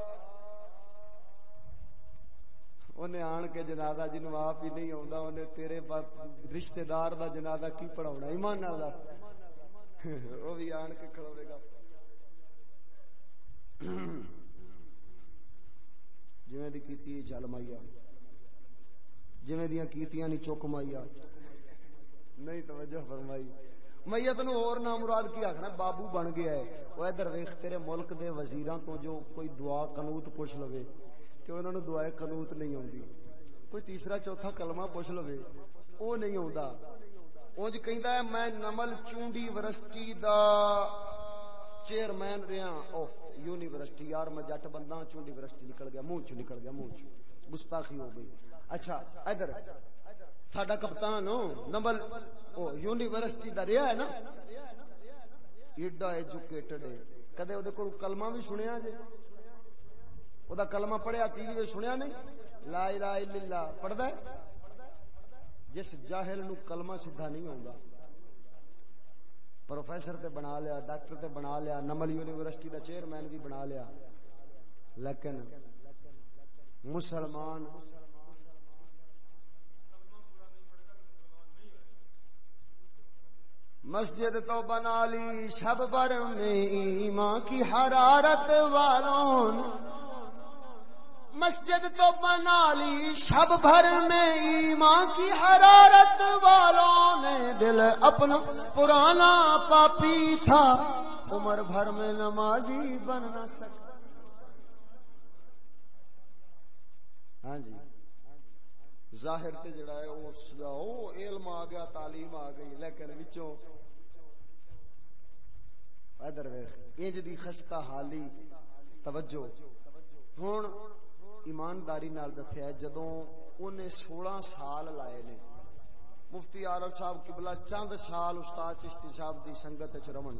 Speaker 1: انہیں آن کے جنازہ جنوں آپ ہی نہیں آوندا انہیں تیرے رشتہ دار دا جنازہ کی پڑھاونا ایمان نال دا وہ بھی آن کے کھڑوے گا۔ <clears throat> جویں دی کیتی جل مائیا۔ جویں دیاں کیتیاں نہیں چک مائیا نہیں توجہ فرمائی۔ میت نو اور نام مراد کی آخنا بابو بن گیا ہے۔ وہ ادھر ویخ تیرے ملک دے وزیراں تو جو کوئی دعا قنوت پوچھ لوے تے انہاں نو دعائے قنوت نہیں ہوندی کوئی تیسرا چوتھا کلمہ پوچھ لوے او نہیں ہوندا اونج کہندا ہے میں نمل چونڈی یونیورسٹی دا چیئرمین رہا او یونیورسٹی یار میں جٹ بندہ چونڈی یونیورسٹی نکل گیا منہ چ نکل گیا منہ چ گستاخی ہو گئی۔ اچھا ادھر۔ ساڈا کپتان نمبل او، یونیورسٹی دا رہا ہے نا؟ ایڈا ایجوکیٹڈ ہے۔ کدے او دے کول کلمہ بھی سنیا جے؟ او دا کلمہ پڑھیا، ٹی وی سنیا نہیں؟ لا الہ الا اللہ، پڑھدا ہے؟ جس جاہل نو کلمہ سیدھا نہیں ہوندا۔ پروفیسر تے بنا لیا، ڈاکٹر تے بنا لیا، نمل یونیورسٹی دا چیئرمین بھی بنا لیا۔ لیکن مسلمان مسجد تو بنا لی شب بھر میں ایمان کی حرارت والوں مسجد تو بنا لی شب بھر میں ایمان کی حرارت والوں نے۔ دل اپنا پرانا پاپی تھا۔ عمر بھر میں نمازی بن نہ سکتا۔ ہاں جی۔ ظاہر تے جڑا ہے وہ علم آ گیا، تعلیم آ گئی، لیکن وچوں ادھر ویکھ، انج دی خستہ حالی توجہ۔ ہن ایمانداری نال دسیا جدوں اونے 16 سال لائے نے، مفتی عارف صاحب قبلہ چند سال استاد چشتی صاحب دی سنگت وچ رہن۔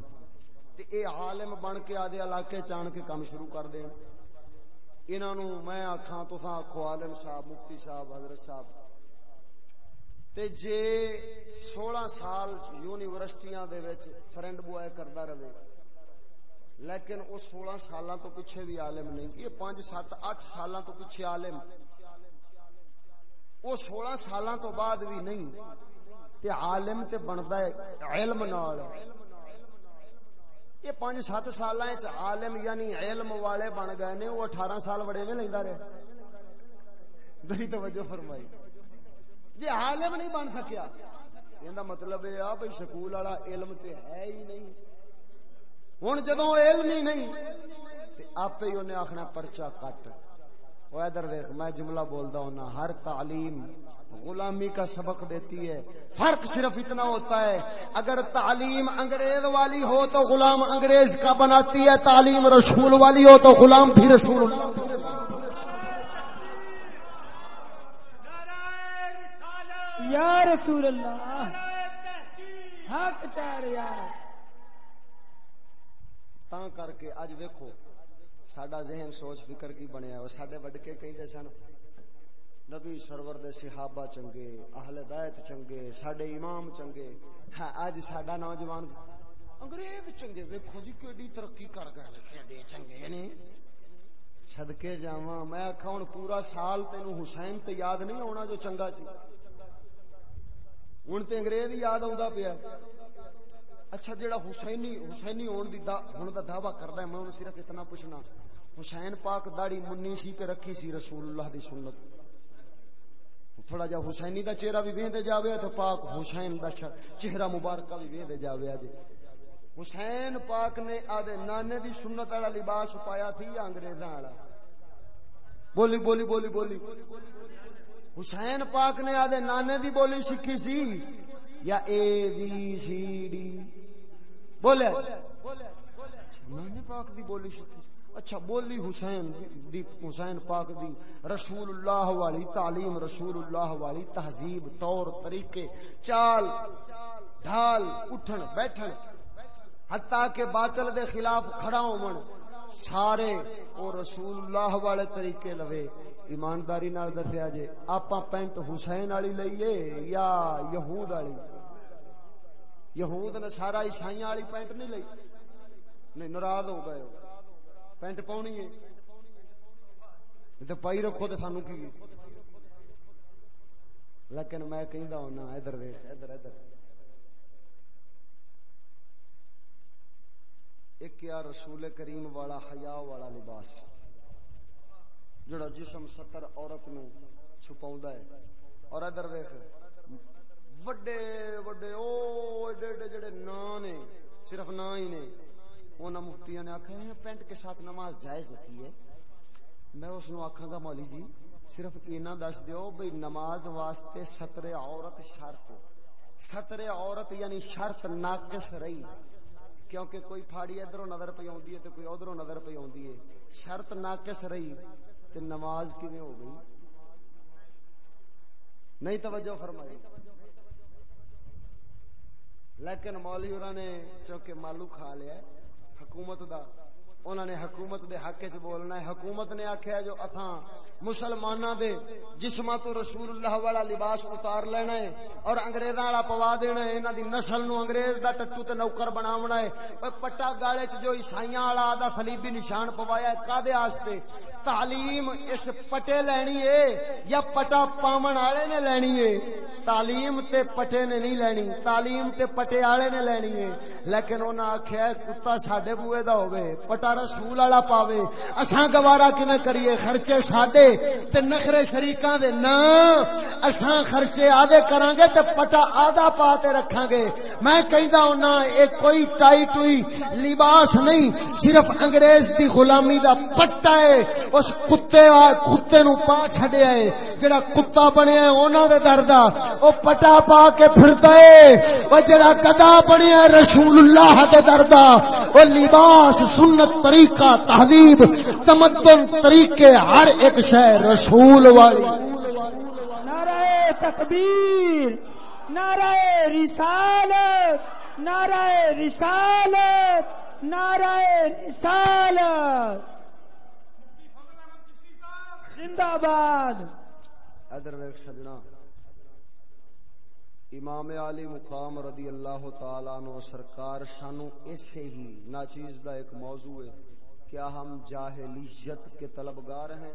Speaker 1: تے اے عالم بن کے آدے علاقے چان کے کام شروع کر دین۔ انہاں نو میں آکھاں تساں آکھو عالم صاحب، مفتی صاحب، حضرت صاحب۔ تے جے 16 سال یونیورسٹیاں دے وچ فرینڈ بوائے کردا رہے، لیکن وہ سولہ سال تو پیچھے بھی عالم نہیں، یہ پانچ، سات، اٹھ سال تو پیچھے عالم۔ وہ سولہ سال تو بعد بھی نہیں، تے عالم تے بنتا ہے علم نال۔ یہ پانچ سات سال عالم یعنی علم والے بن گئے نے، وہ اٹھارہ سال بڑے میں لینا رہے۔ نہیں توجہ فرمائی۔ جی عالم نہیں بن سکیا۔ یہ مطلب یہ آ بھائی سکول والا علم تے ہے ہی نہیں۔ ہوں جدو علم ہی نہیں آپ ہی انہیں آخنا پرچا کٹ۔ وہ ادھر ویخ میں جملہ بولتا ہوں ہر تعلیم غلامی کا سبق دیتی ہے۔ فرق صرف اتنا ہوتا ہے اگر تعلیم انگریز والی ہو تو غلام انگریز کا بناتی ہے تعلیم رسول والی ہو تو غلام بھی رسول
Speaker 2: یا رسول اللہ حق چار یار۔
Speaker 1: تا کر کے اج ویکھو ساڈا ذہن سوچ فکر کی بنیا ساڈے وڈکے کہندے سن نبی سرور دے صحابہ چنگے، اہل بیت چنگے، ساڈے امام چنگے۔ اج ساڈا نوجوان انگریز چنگے، ویکھو جی کیڑی ترقی کر گئے لکھے چنگے نے۔ صدکے جاواں، میں آکھاں ہن پورا سال تینوں حسین تے یاد نہیں ہونا جو چنگا سی۔ ہن تے انگریز یاد آوندا پیا۔ اچھا جیڑا حسینی حسینی ہون دی دا، ہن دا دعویٰ کردا ہے، میں انہوں صرف اتنا پوچھنا۔ حسین پاک داڑھی منی سی کہ رکھی سی رسول اللہ دی سنت۔ تھوڑا جا حسینی دا چہرہ بھی ویندے جاوے تو پاک حسین دا چہرہ مبارکہ بھی ویندے جاوے اج حسین پاک نے آدے نانے دی سنت والا لباس پایا تھی یا انگریزاں والا۔ بولی بولی بولی بولی۔ حسین پاک نے آدے نانے دی بولی سیکھی سی۔ یا اے بی سی ڈی۔ بولے۔ پاک دی بولی سیکھی اچھا بولی حسین دی، حسین پاک دی رسول اللہ والی تعلیم رسول اللہ والی تہذیب، طور، طریقے، چال، ڈھال، اٹھن، بیٹھن، حتیٰ کہ باطل دے خلاف کھڑا ہون، سارے او رسول اللہ والے طریقے لوے، ایمانداری نال دسیا جے آپ پینٹ حسین والی لئیے یا یہود والی؟ یہود نے سارا عیسائی والی پینٹ نہیں لئی؟ نہیں، ناراض ہو گئے پینٹ پاؤنی ہے۔ تو پائی رکھو تو سانو کی۔ لیکن میں کہہ ہونا، ادھر ویخ ادھر ادھر۔ ایک کیا رسول کریم والا حیا والا لباس۔ جڑا جسم ستر عورت نو چھپاؤں ہے۔ اور ادھر ویخ وڈے وڈے، او، ایڈے ایڈے جڑے نا نے صرف نا ہی نے انہاں مفتیاں نے آکھا پینٹ کے ساتھ نماز جائز ہوتی ہے۔ میں اس نو آکھاں گا مولی جی صرف اینا دس دیو بھئی نماز واسطے ستر عورت شرط ستر عورت یعنی شرط ناقص رہی۔ کیونکہ کوئی پھاڑی ادھروں نظر پہ آندی ہے تو کوئی ادھروں نظر پہ آندی ہے۔ شرط ناقص رہی۔ تے نماز کیویں ہو گئی؟ نہیں توجہ فرمائی۔ لیکن مولوی اور نے چونکہ مالو کھا لیا حکومت دا۔ انہوں نے حکومت دے حق چ بولنا ہے۔ حکومت نے آخیا جو اتھاں مسلمانہ دے جسمہ تو رسول اللہ والا لباس اتار لینا ہے اور انگریزاں والا پوا دینا ہے۔ انہاں دی نسل نو انگریز دا ٹٹو تے نوکر بناونا ہے۔ اوے پٹا گالے چ جو عیسائیاں والا آدا صلیبی نشان پوایا ہے، کادے واسطے تعلیم اس پٹے لینی ہے یا پٹا پاون والے نے لینی ہے؟ تعلیم تے پٹے نے نہیں لینی۔ تعلیم تے پٹے والے نے لینی ہے۔ لیکن انہاں آکھیا کتا ساڈے بوئے دا ہوے پٹا رسول والا پاوے۔ اساں گوارا کیویں کریے؟ خرچے ساڈے تے نخرے شریکاں دے نا اساں خرچے آدھے کران گے تے پٹا آدھا پا تے رکھاں گے میں کہندا ہوں اے کوئی ٹائٹ ہوئی لباس نہیں، صرف انگریز دی غلامی دا پٹا ہے۔ اس کتے کتے نو پا چھڈیا ہے۔ جڑا کتا بنیا ہے انہاں دے دردا او پٹا پا کے پھردا ہے۔ او جڑا گدا بنیا ہے، رسول اللہ دے دردا او لباس سنت طریقہ تہذیب تمدن طریقے ہر ایک شے رسول والی۔
Speaker 2: نعرہ تکبیر نعرہ رسالت نعرہ رسالت نعرہ رسالت۔ زندہ باد۔
Speaker 1: ادھر ویک سجنا۔ امام علی مقام رضی اللہ تعالی عنہ سرکار شانو ایسے ہی ناچیز دا ایک موضوع ہے۔ کیا ہم جاہلیت کے طلبگار ہیں؟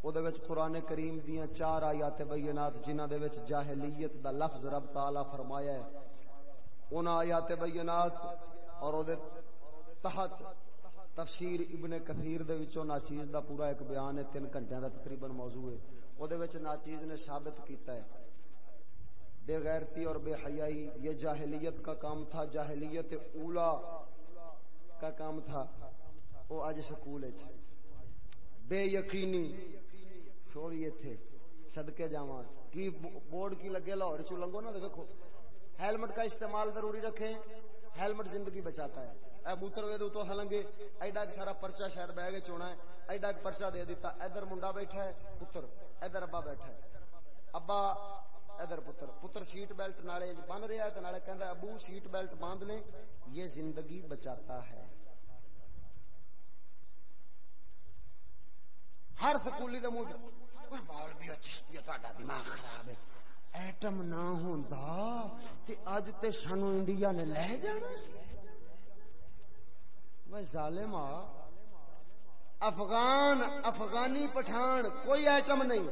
Speaker 1: او دے وچ قرآن کریم دیاں چار آیات بینات جنہ دے وچ جاہلیت دا لفظ رب تعالی فرمایا ہے۔ ان آیات بینات اور او دے تحت تفسیر ابن کثیر دے وچوں ناچیز دا پورا ایک بیان ہے، تین گھنٹیاں دا تقریباً موضوع ہے۔ او دے وچ ناچیز نے ثابت کیتا ہے۔ بے غیرتی اور بے حیائی، یہ جاہلیت کا کام تھا، جاہلیت اولا کا کام تھا۔ وہ اج سکول بے یقینی۔ سو اتنے سدکے جاوا کی بورڈ کی لگے لاہور چ لنگو نا، دیکھو۔ ہیلمٹ کا استعمال ضروری رکھیں۔ ہیلمٹ زندگی بچاتا ہے۔ اے موتر وے تو ہلنگے۔ ایڈا سارا پرچا شاید بہ گئے چونا ہے۔ ایڈا پرچا دے دیتا۔ ادھر منڈا بیٹھا ہے پتر ادھر ابا بیٹھا ہے۔ ابا ادھر پتر پتر سیٹ بیلٹ نالے بن رہا ہے نالے کہندا ابو سیٹ بیلٹ باندھ لیں، یہ زندگی بچاتا ہے۔ ہر سکولی دے منہ بال بھی اچھی دماغ خراب ہے۔ ایٹم نہ ہوندا، تے اج تے سانو انڈیا نے لے جانا سی۔ وہ ظالم افغان، افغانی پٹھان، کوئی ایٹم نہیں۔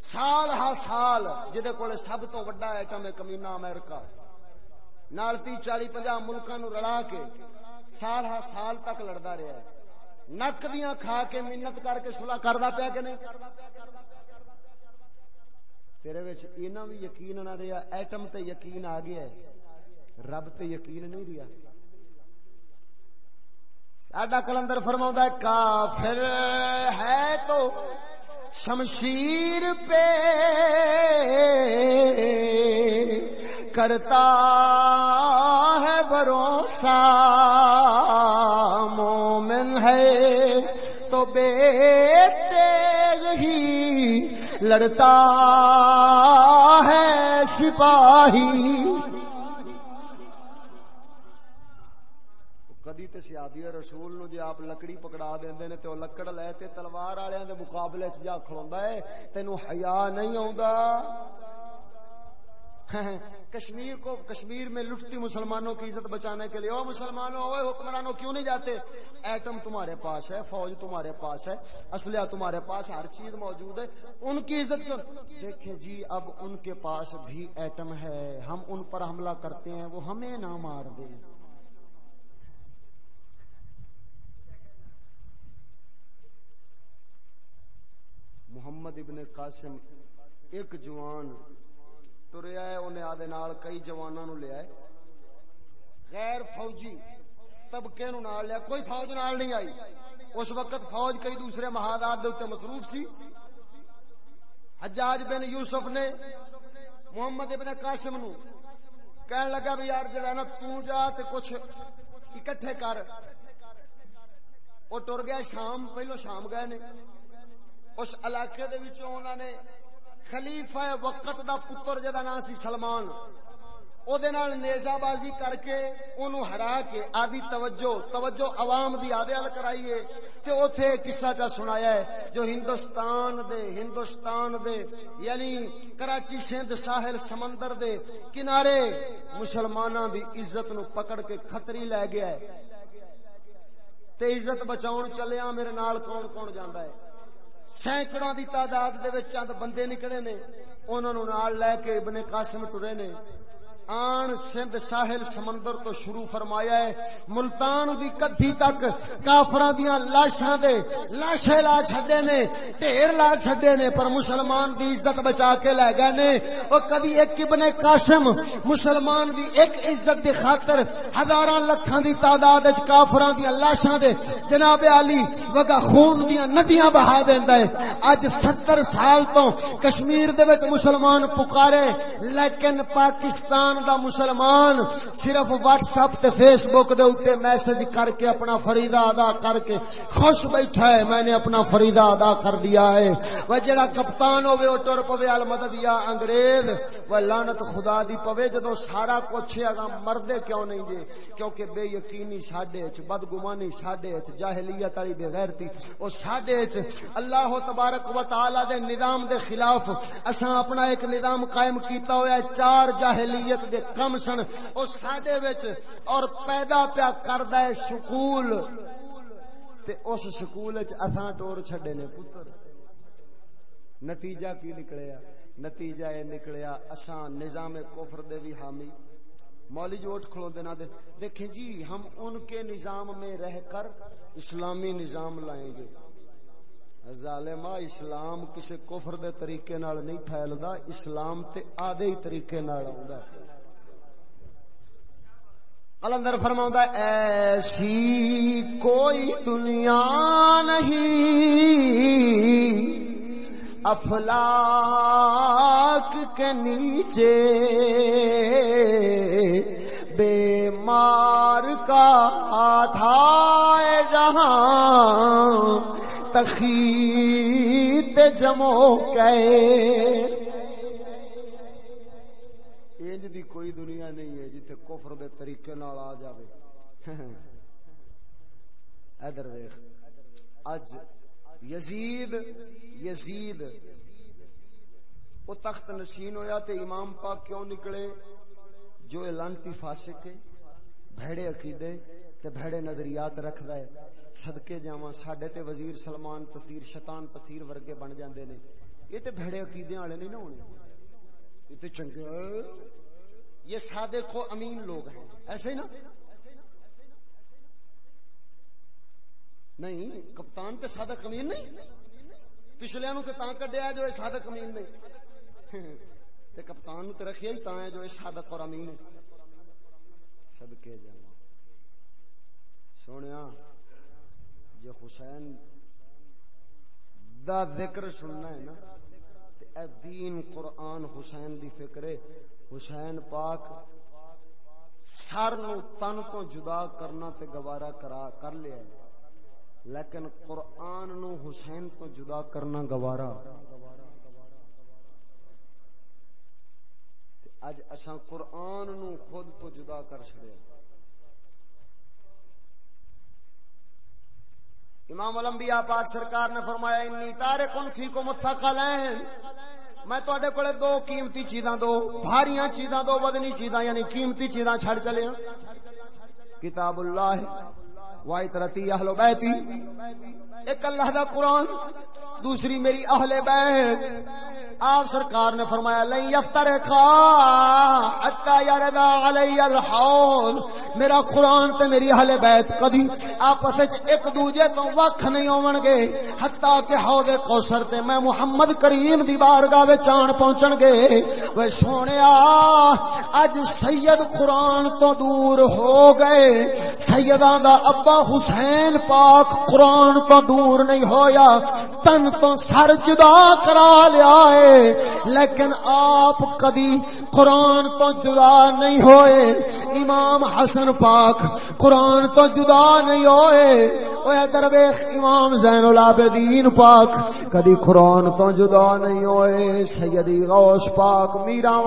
Speaker 1: سال ہا سال جہد کو سب تو وڈا ایٹم ہے کمینا امریکہ۔ نال تی چالی پنجا ملکوں نو رلا کے سال ہا سال تک لڑتا رہا ہے۔ نک دیا کھا کے محنت کر کے سلا کردا پیا کہ نہیں؟ تیرے وچ اینا بھی یقین نہ رہا ایٹم تے یقین آ گیا ہے۔ رب تے یقین نہیں رہا ساڈا کلندر فرما کافر ہے تو شمشیر پہ کرتا ہے بھروسہ مومن ہے تو بے تیغ ہی لڑتا ہے سپاہی۔ کدی تے رسول نو جے آپ لکڑی پکڑا دیندے نے تے او لکڑ لے تے تلوار والےاں دے مقابلے چ جا کھڑوندا ہے تینو حیا نہیں آوندا کشمیر کو کشمیر میں لٹتی مسلمانوں کی عزت بچانے کے لیے او مسلمانوں اوے حکمرانوں کیوں نہیں جاتے ایٹم تمہارے پاس ہے فوج تمہارے پاس ہے اسلحہ تمہارے پاس ہر چیز موجود ہے ان کی عزت کیوں دیکھیں جی اب ان کے پاس بھی ایٹم ہے ہم ان پر حملہ کرتے ہیں وہ ہمیں نہ مار دیں محمد ابن قاسم، ایک جوان تریا ہے، انہیں آدھے نال کئی جوانوں نو لیا ہے۔ غیر فوجی طبقے نو نال لیا، کوئی فوج نال نہیں آئی۔ اس وقت فوج کئی دوسرے مہادات دے مصروف سی۔ حجاج بن یوسف نے محمد ابن قاسم نو کہن لگا بھی یار جڑا نا، تو جا تے کچھ اکٹھے کر۔ وہ ٹر گیا، شام، پہلو شام گئے نے۔ اس علاقے دے وچوں انہوں نے خلیفہ وقت دا پتر جدا نام سی سلمان، او دے نال نیزہ بازی کر کے اونوں ہرا کے آدھی توجہ توجہ عوام دی آدھے ال کرائیے تے اوتھے قصہ چا سنایا ہے جو ہندوستان دے ہندوستان دے یعنی کراچی سندھ ساحل سمندر دے کنارے مسلماناں دی عزت نو پکڑ کے خطری لے گیا ہے۔ تے عزت بچاؤن چلیا میرے نال کون کون جاندا ہے؟ سینکڑوں دی تعداد دے وچ چند بندے نکلے نے، انہاں نو نال لے کے ابن قاسم ٹرے نے۔ آن سندھ ساحل سمندر تو شروع فرمایا ہے، ملتان دی کدھی تک کافراں دیاں لاشاں دے لاشے لا چھڈے نے، ڈھیر لا چھڈے نے، پر مسلمان دی عزت بچا کے لے گئے نے۔ او کدی ایک ابن قاسم مسلمان دی ایک عزت دی خاطر ہزاراں لکھاں دی تعداد وچ کافراں دیاں لاشاں دے۔ جناب علی وگا خون دیاں ندیاں بہا دیندا ہے۔ اج 70 سال تو کشمیر دے وچ مسلمان پکارے، لیکن پاکستان دا مسلمان صرف واٹس اپ تے فیس بک دے اوتے میسج کر کے اپنا فریضہ ادا کر کے خوش بیٹھا ہے، میں نے اپنا فریضہ ادا کر دیا ہے۔ وہ جڑا کپتان ہوے او ٹر پوے ال مدد یا انگریز۔ وہ لعنت خدا دی پوے، جدوں سارا کچھ ہے اگا مردے کیوں نہیں جے؟ کیونکہ بے یقینی ساڈے وچ، بدگمانی ساڈے وچ، جاہلیت والی بے غیرتی۔ او ساڈے وچ اللہ تبارک و تعالی دے نظام دے خلاف اساں اپنا ایک نظام قائم کیتا ہوا ہے، چار جاہلیت شریعت دے کم سن۔ او ساڈے وچ اور پیدا پیا کردا ہے سکول۔ تے اس سکول وچ اساں ٹور چھڈے نے پتر۔ نتیجہ کی نکلیا؟ نتیجہ یہ نکلیا، اساں نظام کفر دے بھی حامی۔ مولی جو اٹھ کھلو دینا دے۔ دیکھیں جی ہم ان کے نظام میں رہ کر اسلامی نظام لائیں گے۔ ظالما اسلام کسی کفر دے طریقے نال نہیں پھیلدا، اسلام تے آدھے ہی طریقے نال آوندا۔ کلندر فرما ایسی کوئی دنیا نہیں۔ افلاک کے نیچے بے مار کا تھا جہاں۔ تخیت جمو کے۔ انج دی کوئی دنیا نہیں ہے جتھے کفر دے طریقے نال آ جاوے۔ ادھر ویکھ۔ اج یزید یزید۔ وہ تخت نشین ہویا تے امام پاک کیوں نکلے؟ جو لانتی فاسق ہے، بھڑے عقیدے تے بھڑے نظریات رکھدا ہے۔ صدقے جاواں ساڈے تے وزیر سلمان تفسیر شیطان تفسیر ورگے بن جاندے نے۔ یہ تے بھڑے عقیدے والے نہیں نہ ہونے۔ یہ تے چنگے۔ یہ صادق و امین لوگ ہیں۔ ایسے ہی نا؟ نہیں، کپتان تے صادق امین نہیں۔ پچھلے نو تے تاں کڈیا جو اے صادق امین نہیں۔ تے کپتان نو تے رکھیا ہی تاں ہے جو اے صادق اور امین ہے۔ صدقے جاواں سونیا جو حسین دا ذکر سننا ہے نا اے دین قرآن حسین دی فکر حسین پاک سر نو تن تو جدا کرنا تے گوارا کرا کر لیا ہے۔ لیکن قرآن نو حسین تو جدا کرنا گوارا۔ اج اساں قرآن نو خود تو جدا کر چھڑیا امام الانبیاء پاک سرکار نے فرمایا، انی تارکن فیکم الثقلین. میں تواڈے کولے دو قیمتی چیزاں دو، بھاریاں چیزاں دو، وزنی چیزاں یعنی قیمتی چیزاں چھڑ چلے ہاں۔ کتاب اللہ وائت رتی اہل بیتی۔ ایک اللہ دا قرآن، دوسری میری اہل بیت۔ آپ سرکار نے فرمایا لئی یفتر حتی یردا علی الحوض. میرا قرآن تے میری اہل بیت کدی آپس ایک دوجے تو وکھ نہیں ہون گے، حتی کہ حوض کوثر تے میں محمد کریم دی بارگاہ وچ آن پہنچن گے۔ وہ سونیا، اج سید قرآن تو دور ہو گئے۔ سیداں دا ابا حسین پاک قرآن تو دور نہیں ہویا، تن تو سر جدا کرا لیا ہے۔ لیکن آپ کدی قرآن تو جدا نہیں ہوئے۔ امام حسن پاک قرآن تو جدا نہیں ہوئے۔ وہ درویش امام زین العابدین پاک کدی قرآن تو جدا نہیں ہوئے۔ سیدی غوث پاک، میرا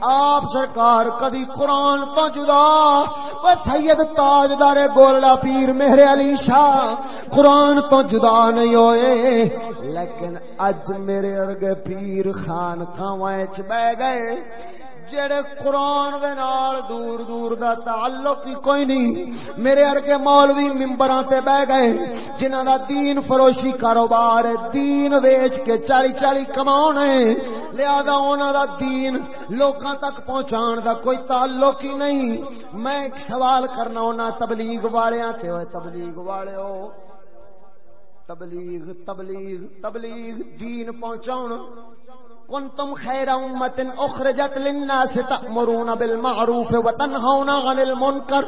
Speaker 1: آپ سرکار کدی قرآن تو جدا۔ وہ سید تاجدار گولڈا پیر مہر علی شاہ، قرآن تو جدا نہیں ہوئے۔ لیکن اج میرے ارگے پیر پیر خان خاواں بہ گئے، جڑے قرآن دے نال دور دور دا تعلق ہی کوئی نہیں، میرے ارگے مولوی ممبراں تے بہ گئے، جنہاں دا دین فروشی کاروبار ہے، دین ویچ کے چالی چالی کماؤن ہے، لہذا انہاں دا دین لوکاں تک پہنچان دا کوئی تعلق ہی نہیں۔ میں ایک سوال کرنا ہونا تبلیغ والیاں تے ہوئے تبلیغ والے ہو تبلیغ تبلیغ تبلیغ، دین پہنچاؤن۔ کنتم خیر امت اخرجت للناس تأمرون بالمعروف وتنہون عن المنکر۔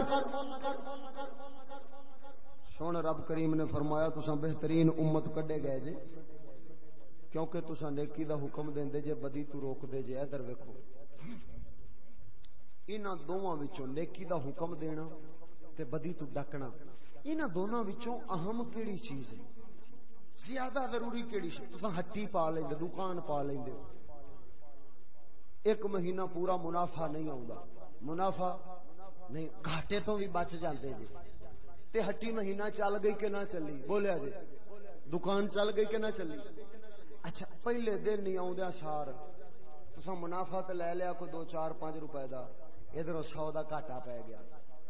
Speaker 1: سون رب کریم نے فرمایا، تساں بہترین امت کڈے گئے جے کیونکہ تساں نیکی دا حکم دیندے جے، بدی تو روک دے جے۔ ادھر ویکھو۔ انہاں دوواں وچوں نیکی دا حکم دینا تے بدی تو ڈکنا۔ انہاں دونوں وچوں اہم کیڑی چیز ہے؟ زیادہ ضروری کیڑی شے؟ تساں ہٹی پا لیندے دکان پا لیندے ایک مہینہ پورا منافع نہیں آوندا۔ منافع نہیں، گھاٹے تو بھی بچ جاندے جی تے ہٹی مہینہ چل گئی کہ نہ چلی؟ بولیا جی دکان چل گئی کہ نہ چلی؟ اچھا پہلے دن نہیں آوندیا سار۔ تساں منافع تے لے لیا کوئی دو چار پانچ روپے دا۔ ادھر سو دا گھاٹا پی گیا۔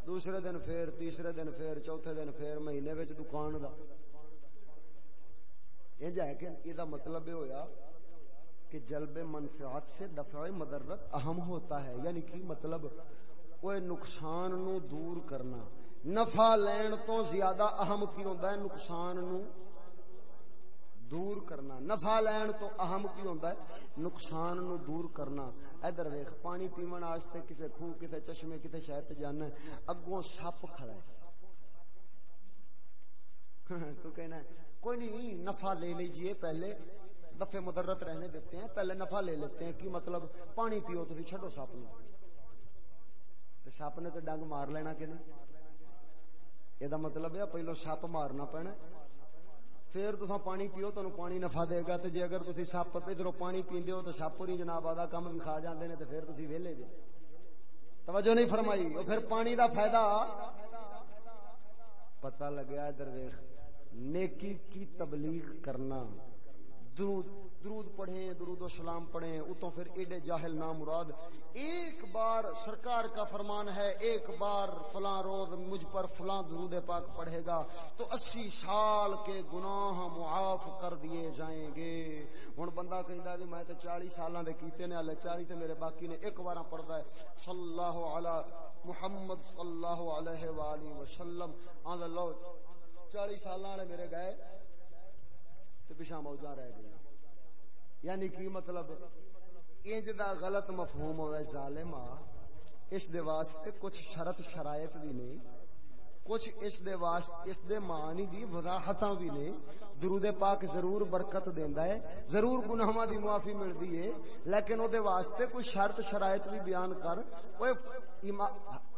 Speaker 1: دوسرے دن پھر، تیسرے دن پھر، چوتھے دن پھر، مہینے وچ دکان دا۔ یہ ہے کہ یہ مطلب یہ ہویا کہ جلب منفعات سے دفع مدرت اہم ہوتا ہے۔ یعنی کہ مطلب وہ نقصان نو دور کرنا۔ نفع لین تو زیادہ اہم کی ہوتا ہے؟ نقصان نو دور کرنا۔ نفع لین تو اہم کی ہوتا ہے؟ نقصان نو دور کرنا۔ ادھر ویخ پانی پیمن واسطے کسے خوہ کسے چشمے، کسے شہر تے جانا ہے، اگوں سپ کھڑا ہے۔ <laughs> تو کہنا ہے، کوئی نہیں نفع لے لیجیے پہلے۔ دفے مدرت رہنے دیتے ہیں، پہلے نفع لے لیتے ہیں، کی مطلب پانی پیو تو چھڈو سپ نو۔ سپ نے تو ڈنگ مار لینا کہ نہیں؟ یہ مطلب ہے، پہلو سپ مارنا پینا پھر تو پانی پیو تو پانی نفع دے گا۔ تو جی اگر تھی سپ ادھر پانی پیندے ہو، تو سپ ہی جناب آدھا کام بھی کھا جاندے نے تو پھر تھی ویلے جی توجہ نہیں فرمائی وہ پھر پانی دا فائدہ۔ پتہ لگیا ادھر ویخ۔ نیکی کی تبلیغ کرنا۔ درود درود پڑھیں، درود و سلام پڑھیں، اتوں پھر ایڈے جاہل نام مراد۔ ایک بار سرکار کا فرمان ہے، ایک بار فلاں روز مجھ پر فلاں درود پاک پڑھے گا۔ تو اسی سال کے گناہ معاف کر دیے جائیں گے۔ ہن بندہ کہندا جی میں تے 40 سالاں دے کیتے نے، ہلے 40 تے میرے باقی نے ایک بار پڑھدا ہے۔ صلی اللہ علی محمد، صلی اللہ علیہ والہ وسلم۔ ان اللہ چالی سال والے میرے گئے تو پچھا موجہ رہ گئی یعنی کی مطلب؟ انج دا غلط مفہوم ہوئے ظالم اس دے واسطے کچھ شرط شرائط بھی نہیں کچھ اس دے واسطے اس دے معنی دی وضاحتاں بھی نہیں درود پاک ضرور برکت دیندا ہے، ضرور گناہاں دی معافی ملدی ہے، لیکن او دے واسطے کوئی شرط شرائط بھی بیان کر اوے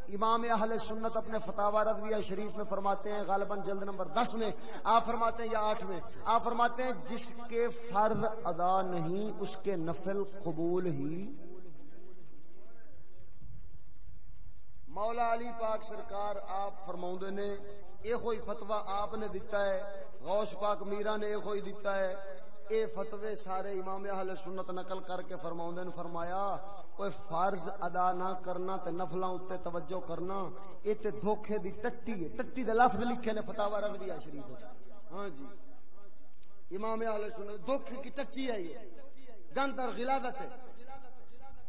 Speaker 1: امام اہل سنت اپنے فتح رضویہ شریف میں فرماتے ہیں، غالباً جلد نمبر دس میں، آپ فرماتے ہیں یا آٹھ میں، آپ فرماتے ہیں، جس کے فرض ادا نہیں، اس کے نفل قبول ہی۔ مولا علی پاک سرکار آپ فرما نے یہ کوئی فتوا آپ نے دیتا ہے، غوث پاک میرا نے یہ کوئی دیتا ہے۔ اے فتوے سارے امام اہل سنت نقل کر کے فرماؤں نے فرمایا کوئی فرض ادا نہ کرنا تے نفلاں اتے توجہ کرنا، اے تے دھوکے دی ٹٹی ہے۔ ٹٹی دے لفظ لکھے نے فتاوا رضویہ شریف ہاں جی۔ امام اہل سنت، دھوکے کی ٹٹی ہے یہ۔ گند اور غلادت ہے۔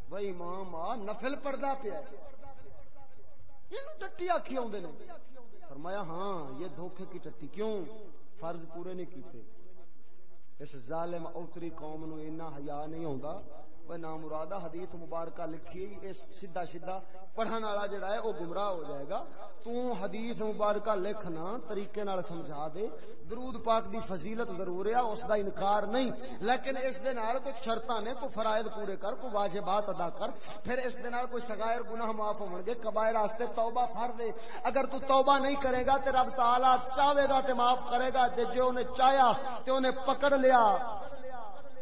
Speaker 1: بھائی امام، آ نفل پردہ پیا ہے۔ یہ ٹٹی آکھی آؤں نے۔ فرمایا ہاں یہ دھوکے کی ٹٹی کیوں؟ فرض پورے نہیں کیتے۔ اس ظالم اوتری قوم نو اینا حیا نہیں ہوندا وہ نام مرادہ حدیث مبارکہ لکھی اس سیدھا سیدھا پڑھن والا جڑا ہے وہ گمراہ ہو جائے گا تو حدیث مبارکہ لکھنا طریقے نال سمجھا دے درود پاک دی فضیلت ضرور ہے اس دا انکار نہیں لیکن اس دے نال کچھ شرطاں نے تو فرائض پورے کر کو واجبات ادا کر پھر اس دے نال کوئی صغائر گناہ معاف ہون گے کبائر واسطے توبہ فرض ہے اگر تو توبہ نہیں کرے گا تے رب تعالی چاہے گا تے معاف کرے گا تے جو نے چاہیا تے اونے پکڑ لیا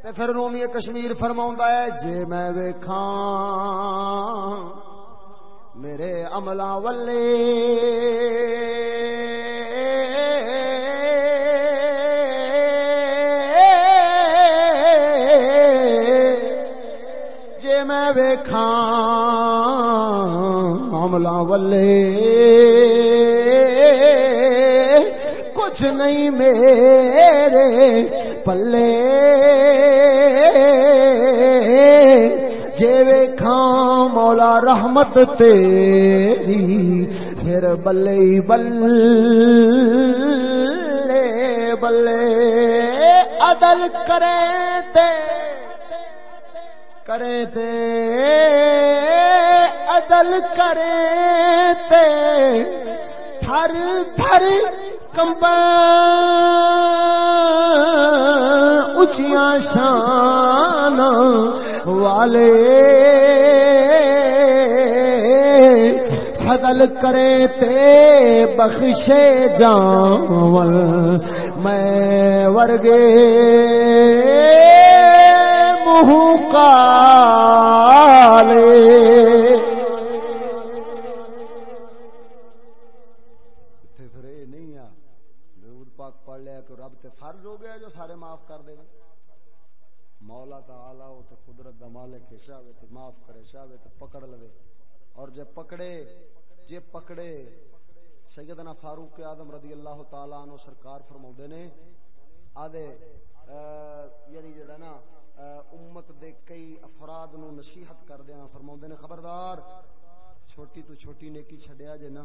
Speaker 1: تے پھر رومی کشمیر فرماؤں ہے، جے میں ویکھاں، میرے عملہ والے، جے میں ویکھاں، عملہ والے۔ کچھ نہیں میرے پلے۔ جے ویکھاں مولا رحمت تیری، پھر بلے بلے بلے عدل کرے تے کرے تے عدل کرے تے تھر تھر کمبا اچیاں شان والے فضل کرے تے بخشے جاول میں ورگے منہ کالے پھر یہ نہیں آ درود پاک پڑھ لیا کہ رب تے فرض ہو گیا جو سارے معاف کر دے گا مولا تعالی او تے قدرت دا مالک ہے شاوے تے معاف کرے شاوے تے پکڑ لوے اور جے پکڑے جے پکڑے۔ سیدنا فاروق اعظم رضی اللہ تعالی عنہ سرکار فرماوندے نے آدے یعنی جڑا نا امت دے کئی افراد نو نصیحت کر دیاں فرماوندے نے، خبردار، چھوٹی تو چھوٹی نیکی چھڈیا جے نا۔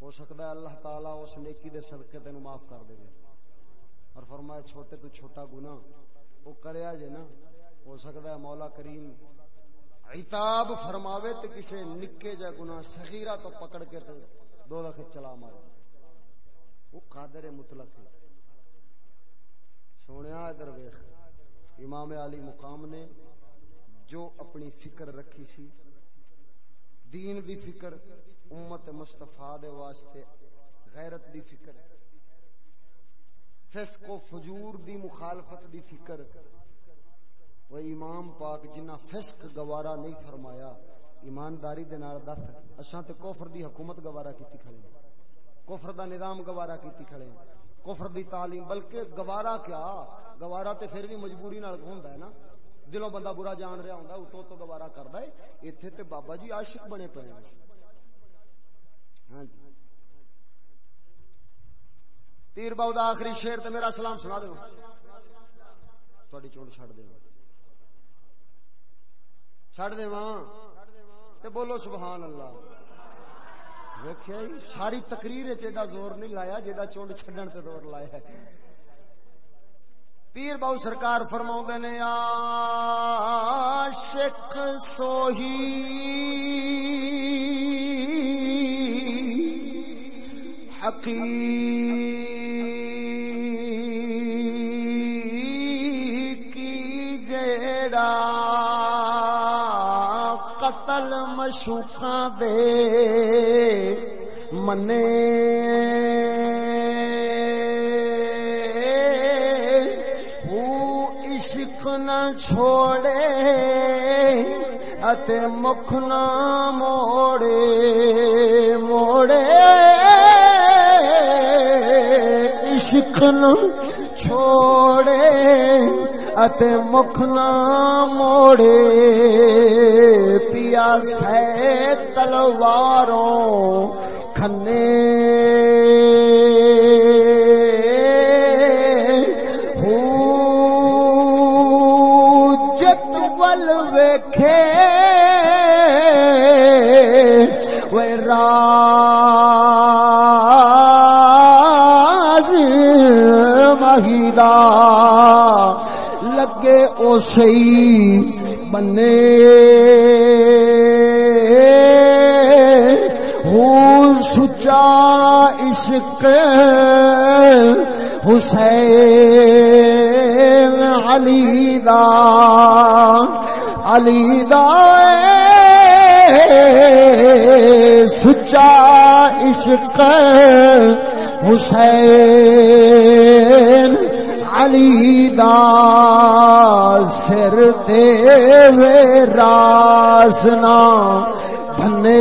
Speaker 1: ہو سکتا ہے اللہ تعالیٰ اس نیکی دے صدقے تینو معاف کر دے گا اور فرمایا، چھوٹے تو چھوٹا گناہ، وہ کریا جے نا۔ ہو سکتا ہے مولا کریم عتاب فرماوے تے کسے نکے جا گناہ صغیرہ تو پکڑ کے تے دو دفعے چلا مارے۔ وہ قادر مطلق ہے۔ سونیا ادھر ویخ امام علی مقام نے جو اپنی فکر رکھی سی، دین دی فکر، امت مصطفیٰ دے واسطے غیرت دی فکر، فسق و فجور دی مخالفت دی فکر وہ امام پاک جنہ فسق گوارا نہیں فرمایا، ایمانداری دے نال دس، اساں تے کفر دی حکومت گوارا کیتی کھڑے کفر دا نظام گوارا کیتی کھڑے کفر دی تعلیم، بلکہ گوارا کیا؟ گوارا تے پھر بھی مجبوری نال ہوندا ہے نا۔ دلوں بندہ برا جان رہا ہوندا اتو تو گوارا کردا ہے۔ ایتھے تے بابا جی عاشق بنے پے ہیں۔ ہاں جی۔ پیر باؤ دا آخری شیر تے میرا سلام سنا دو تھوڑی چونڈ چھڑ دے چھڑ دے تے بولو سبحان اللہ۔ ویکھیا جی، ساری تقریر چیڈا زور نہیں لایا جیڈا چونڈ چھڈن تے زور لایا پیر باؤ سرکار فرما نے، عاشق سوہی۔ حقیقی جیڑا قتل مشوقاں دے منے عشق نہ چھوڑے اتے مکھ نہ موڑے موڑے نو چھوڑے اتے مکھ نہ موڑے پیا سہ تلواروں کھنے جتول ویکھے راز مہیدا لگے او سی بنے ہوں سچا عشق حسین علی دا۔ علی دا سچا عشق حسین علی دا سر دے وے راسنا بنے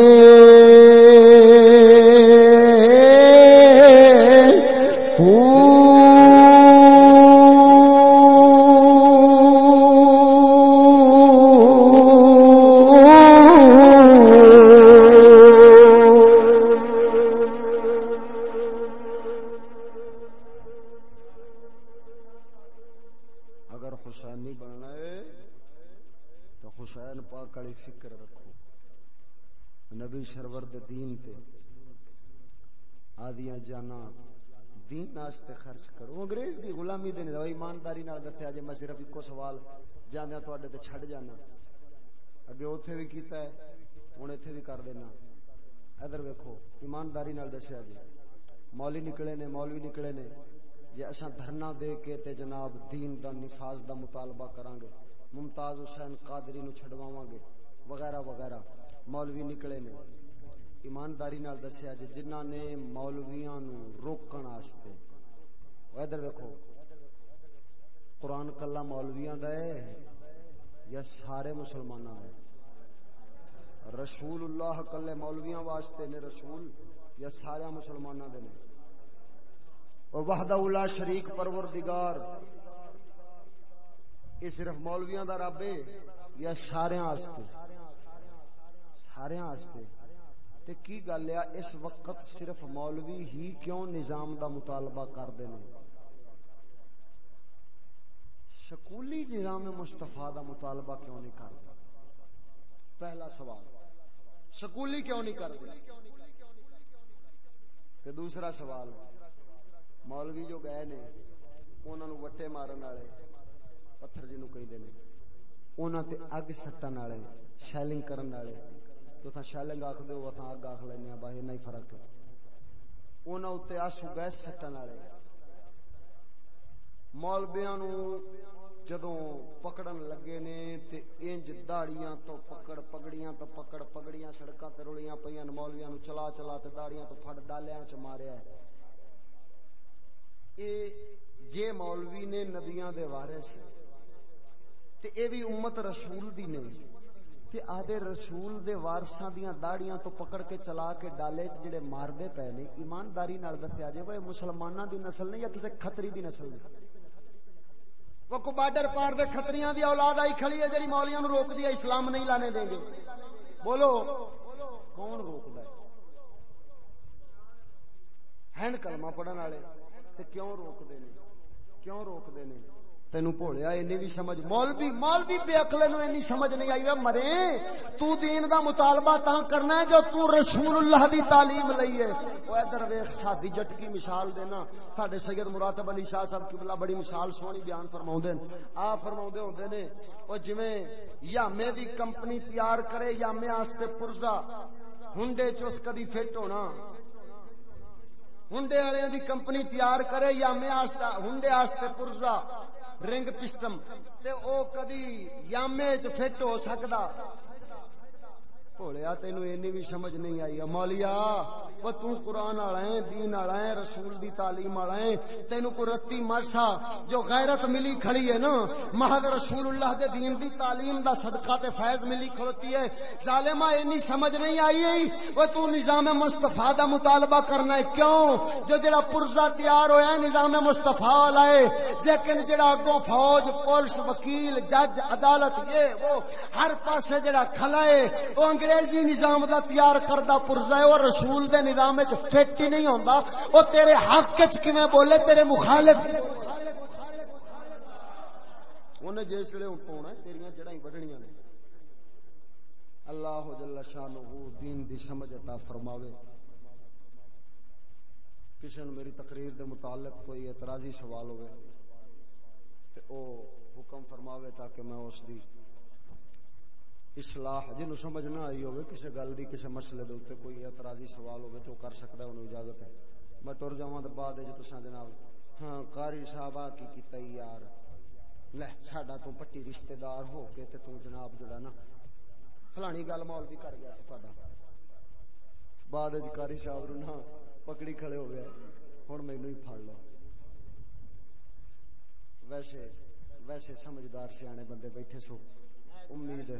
Speaker 1: چھڈ جانا۔ اگے اوتھے بھی کیتا ہے، ہن ایتھے بھی کر دینا۔ ادھر ویکھو، ایمانداری نال دسیا جی۔ مولوی نکلے نے، مولوی نکلے نے۔ جے اساں دھرنا دے کے تے جناب دین دا نفاذ دا مطالبہ کران گے ممتاز حسین قادری نو چھڈواواں گے، وغیرہ وغیرہ۔ مولوی نکلے نے۔ ایمانداری نال دسیا جی جنہاں نے مولویاں نو روکن واسطے ادھر ویکھو، قرآن کلا مولویاں دا ہے۔ یا سارے مسلماناں دا رسول اللہ کلے مولویاں واسطے نے رسول یا سارے مسلماناں دے نے۔ اور وحدہ اولا شریک پروردگار۔ یہ صرف مولویاں دا رب ہے یا سارے واسطے؟ سارے واسطے۔ تے کی گل ہے اس وقت صرف مولوی ہی کیوں نظام دا مطالبہ کرتے ہیں سکولی نظام مصطفیٰ دا مطالبہ کیوں نہیں کرتا؟ پہلا سوال، سکولی کیوں نہیں کرتے تے دوسرا سوال، مولوی جو گئے نے انہوں نے وٹے مارن والے پتھر جنوں کہندے نے، انہاں تے اگ سٹن والے، شیلنگ کرن والے، تو تھا شیلنگ آکھ دیو اتھاں اگ آکھ لینے ہیں باہر نہیں فرق ہے۔ انہاں تے آسو گیس سٹن والے۔ مولویاں نو جدوں پکڑن لگے نے تے انج داڑیاں تو پکڑ پگڑیاں تو پکڑ پگڑیاں سڑکاں تے رڑیاں پیاں مولویاں نو چلا چلا تے داڑیاں تو پھڑ ڈالیاں چ ماریا ہے اے جے مولوی نے نبیاں دے وارث تے اے بھی امت رسول دی نہیں تے آدھے رسول دے وارثاں دیاں داڑیاں تو پکڑ کے چلا کے ڈالے چ جڑے مار دے پے نے ایمانداری نال دسیا جے وہ مسلماناں دی نسل نہیں یا کسے کھتری دی نسل نہیں وہ کو بارڈر پار دے خطریاں دی اولاد آئی کھڑی ہے جڑی مولیاں نو روک دیا اسلام نہیں لانے دیں گے۔ بولو، کون روک ہے؟ ہین کلمہ پڑھن والے، تے کیوں روک دے نے؟ کیوں روک دے نے؟ تینوں بھولیا، اینی بھی سمجھ۔ مولوی مولوی بے عقل نو اینی سمجھ نہیں آئی مرے۔ تو دین دا مطالبہ تاں کرنا ہے جو تو رسول اللہ دی تعلیم لئی ہے۔ او ادھر ویکھ، سادی جٹ کی مثال دینا۔ ساڈے سید مراتب علی شاہ صاحب قبلہ بڑی مثال سونی بیان فرماوندے آ فرماوندے ہوندے نے، او جویں یامے دی کمپنی تیار کرے، یامے واسطے پرزا۔ ہنڈے چ اس کدی فٹ ہونا۔ ہنڈے والے دی کمپنی تیار کرے، یامے واسطے ہنڈے واسطے پرزا۔ رنگ پسٹم تے او کدی یامے چ فٹ ہو سکدا۔ بولیا تینو اینی بھی سمجھ نہیں آئی مولیا وہ تو قرآن والا ہے دین والا ہے رسول دی تعلیم والا ہے تینو کو رتی مرسا جو غیرت ملی کھڑی ہے نا محض رسول اللہ دے دین دی تعلیم دا صدقہ تے فیض ملی کھڑوتی ہے ظالمہ اینی سمجھ نہیں آئی ہے وہ تو نظام مصطفیٰ دا مطالبہ کرنا ہے کیوں جو جڑا پرزا تیار ہویا ہے نظام مصطفیٰ والا ہے لیکن جڑا اگوں فوج پولیس وکیل جج عدالت یہ وہ ہر پاسے جڑا کھلا ہے وہ انگریزی نظام دا تیار کردہ پرزا ہے اور رسول دے نظام وچ فٹ ہی نہیں ہوندا۔ او تیرے حق وچ کیویں بولے؟ تیرے مخالف۔ انہیں جس لے اٹھونا ہے، تیریاں جڑاں بڑھنیاں نے۔ اللہ جل شانہ دین دی سمجھ عطا فرماوے۔ کسی نے میری تقریر دے متعلق کوئی اعتراضی سوال ہوئے، تے او حکم فرماوے تاکہ میں اس دی اصلاح جنوں سمجھ نہ آئی ہوئے کسی گل دی کسی مسئلے دے اوتے کوئی اعتراضی سوال ہوئے تو کر سکتا ہے، انہوں اجازت ہے۔ میں ٹر جاواں تے بعد وچ تساں جناب ہاں قاری صاحب، آ کی کیتا یار۔ لے ساڈا تو پٹی رشتہ دار ہو کے تے تو جناب جڑا نا، فلانی گل مولوی کر گیا سی تہاڈا بعد وچ قاری صاحب نو نہ پکڑی کھڑے ہو گئے۔ ہن مینوں ہی پھڑ لو۔ ویسے ویسے سمجھدار سیانے بندے بیٹھے سو۔ امید ہے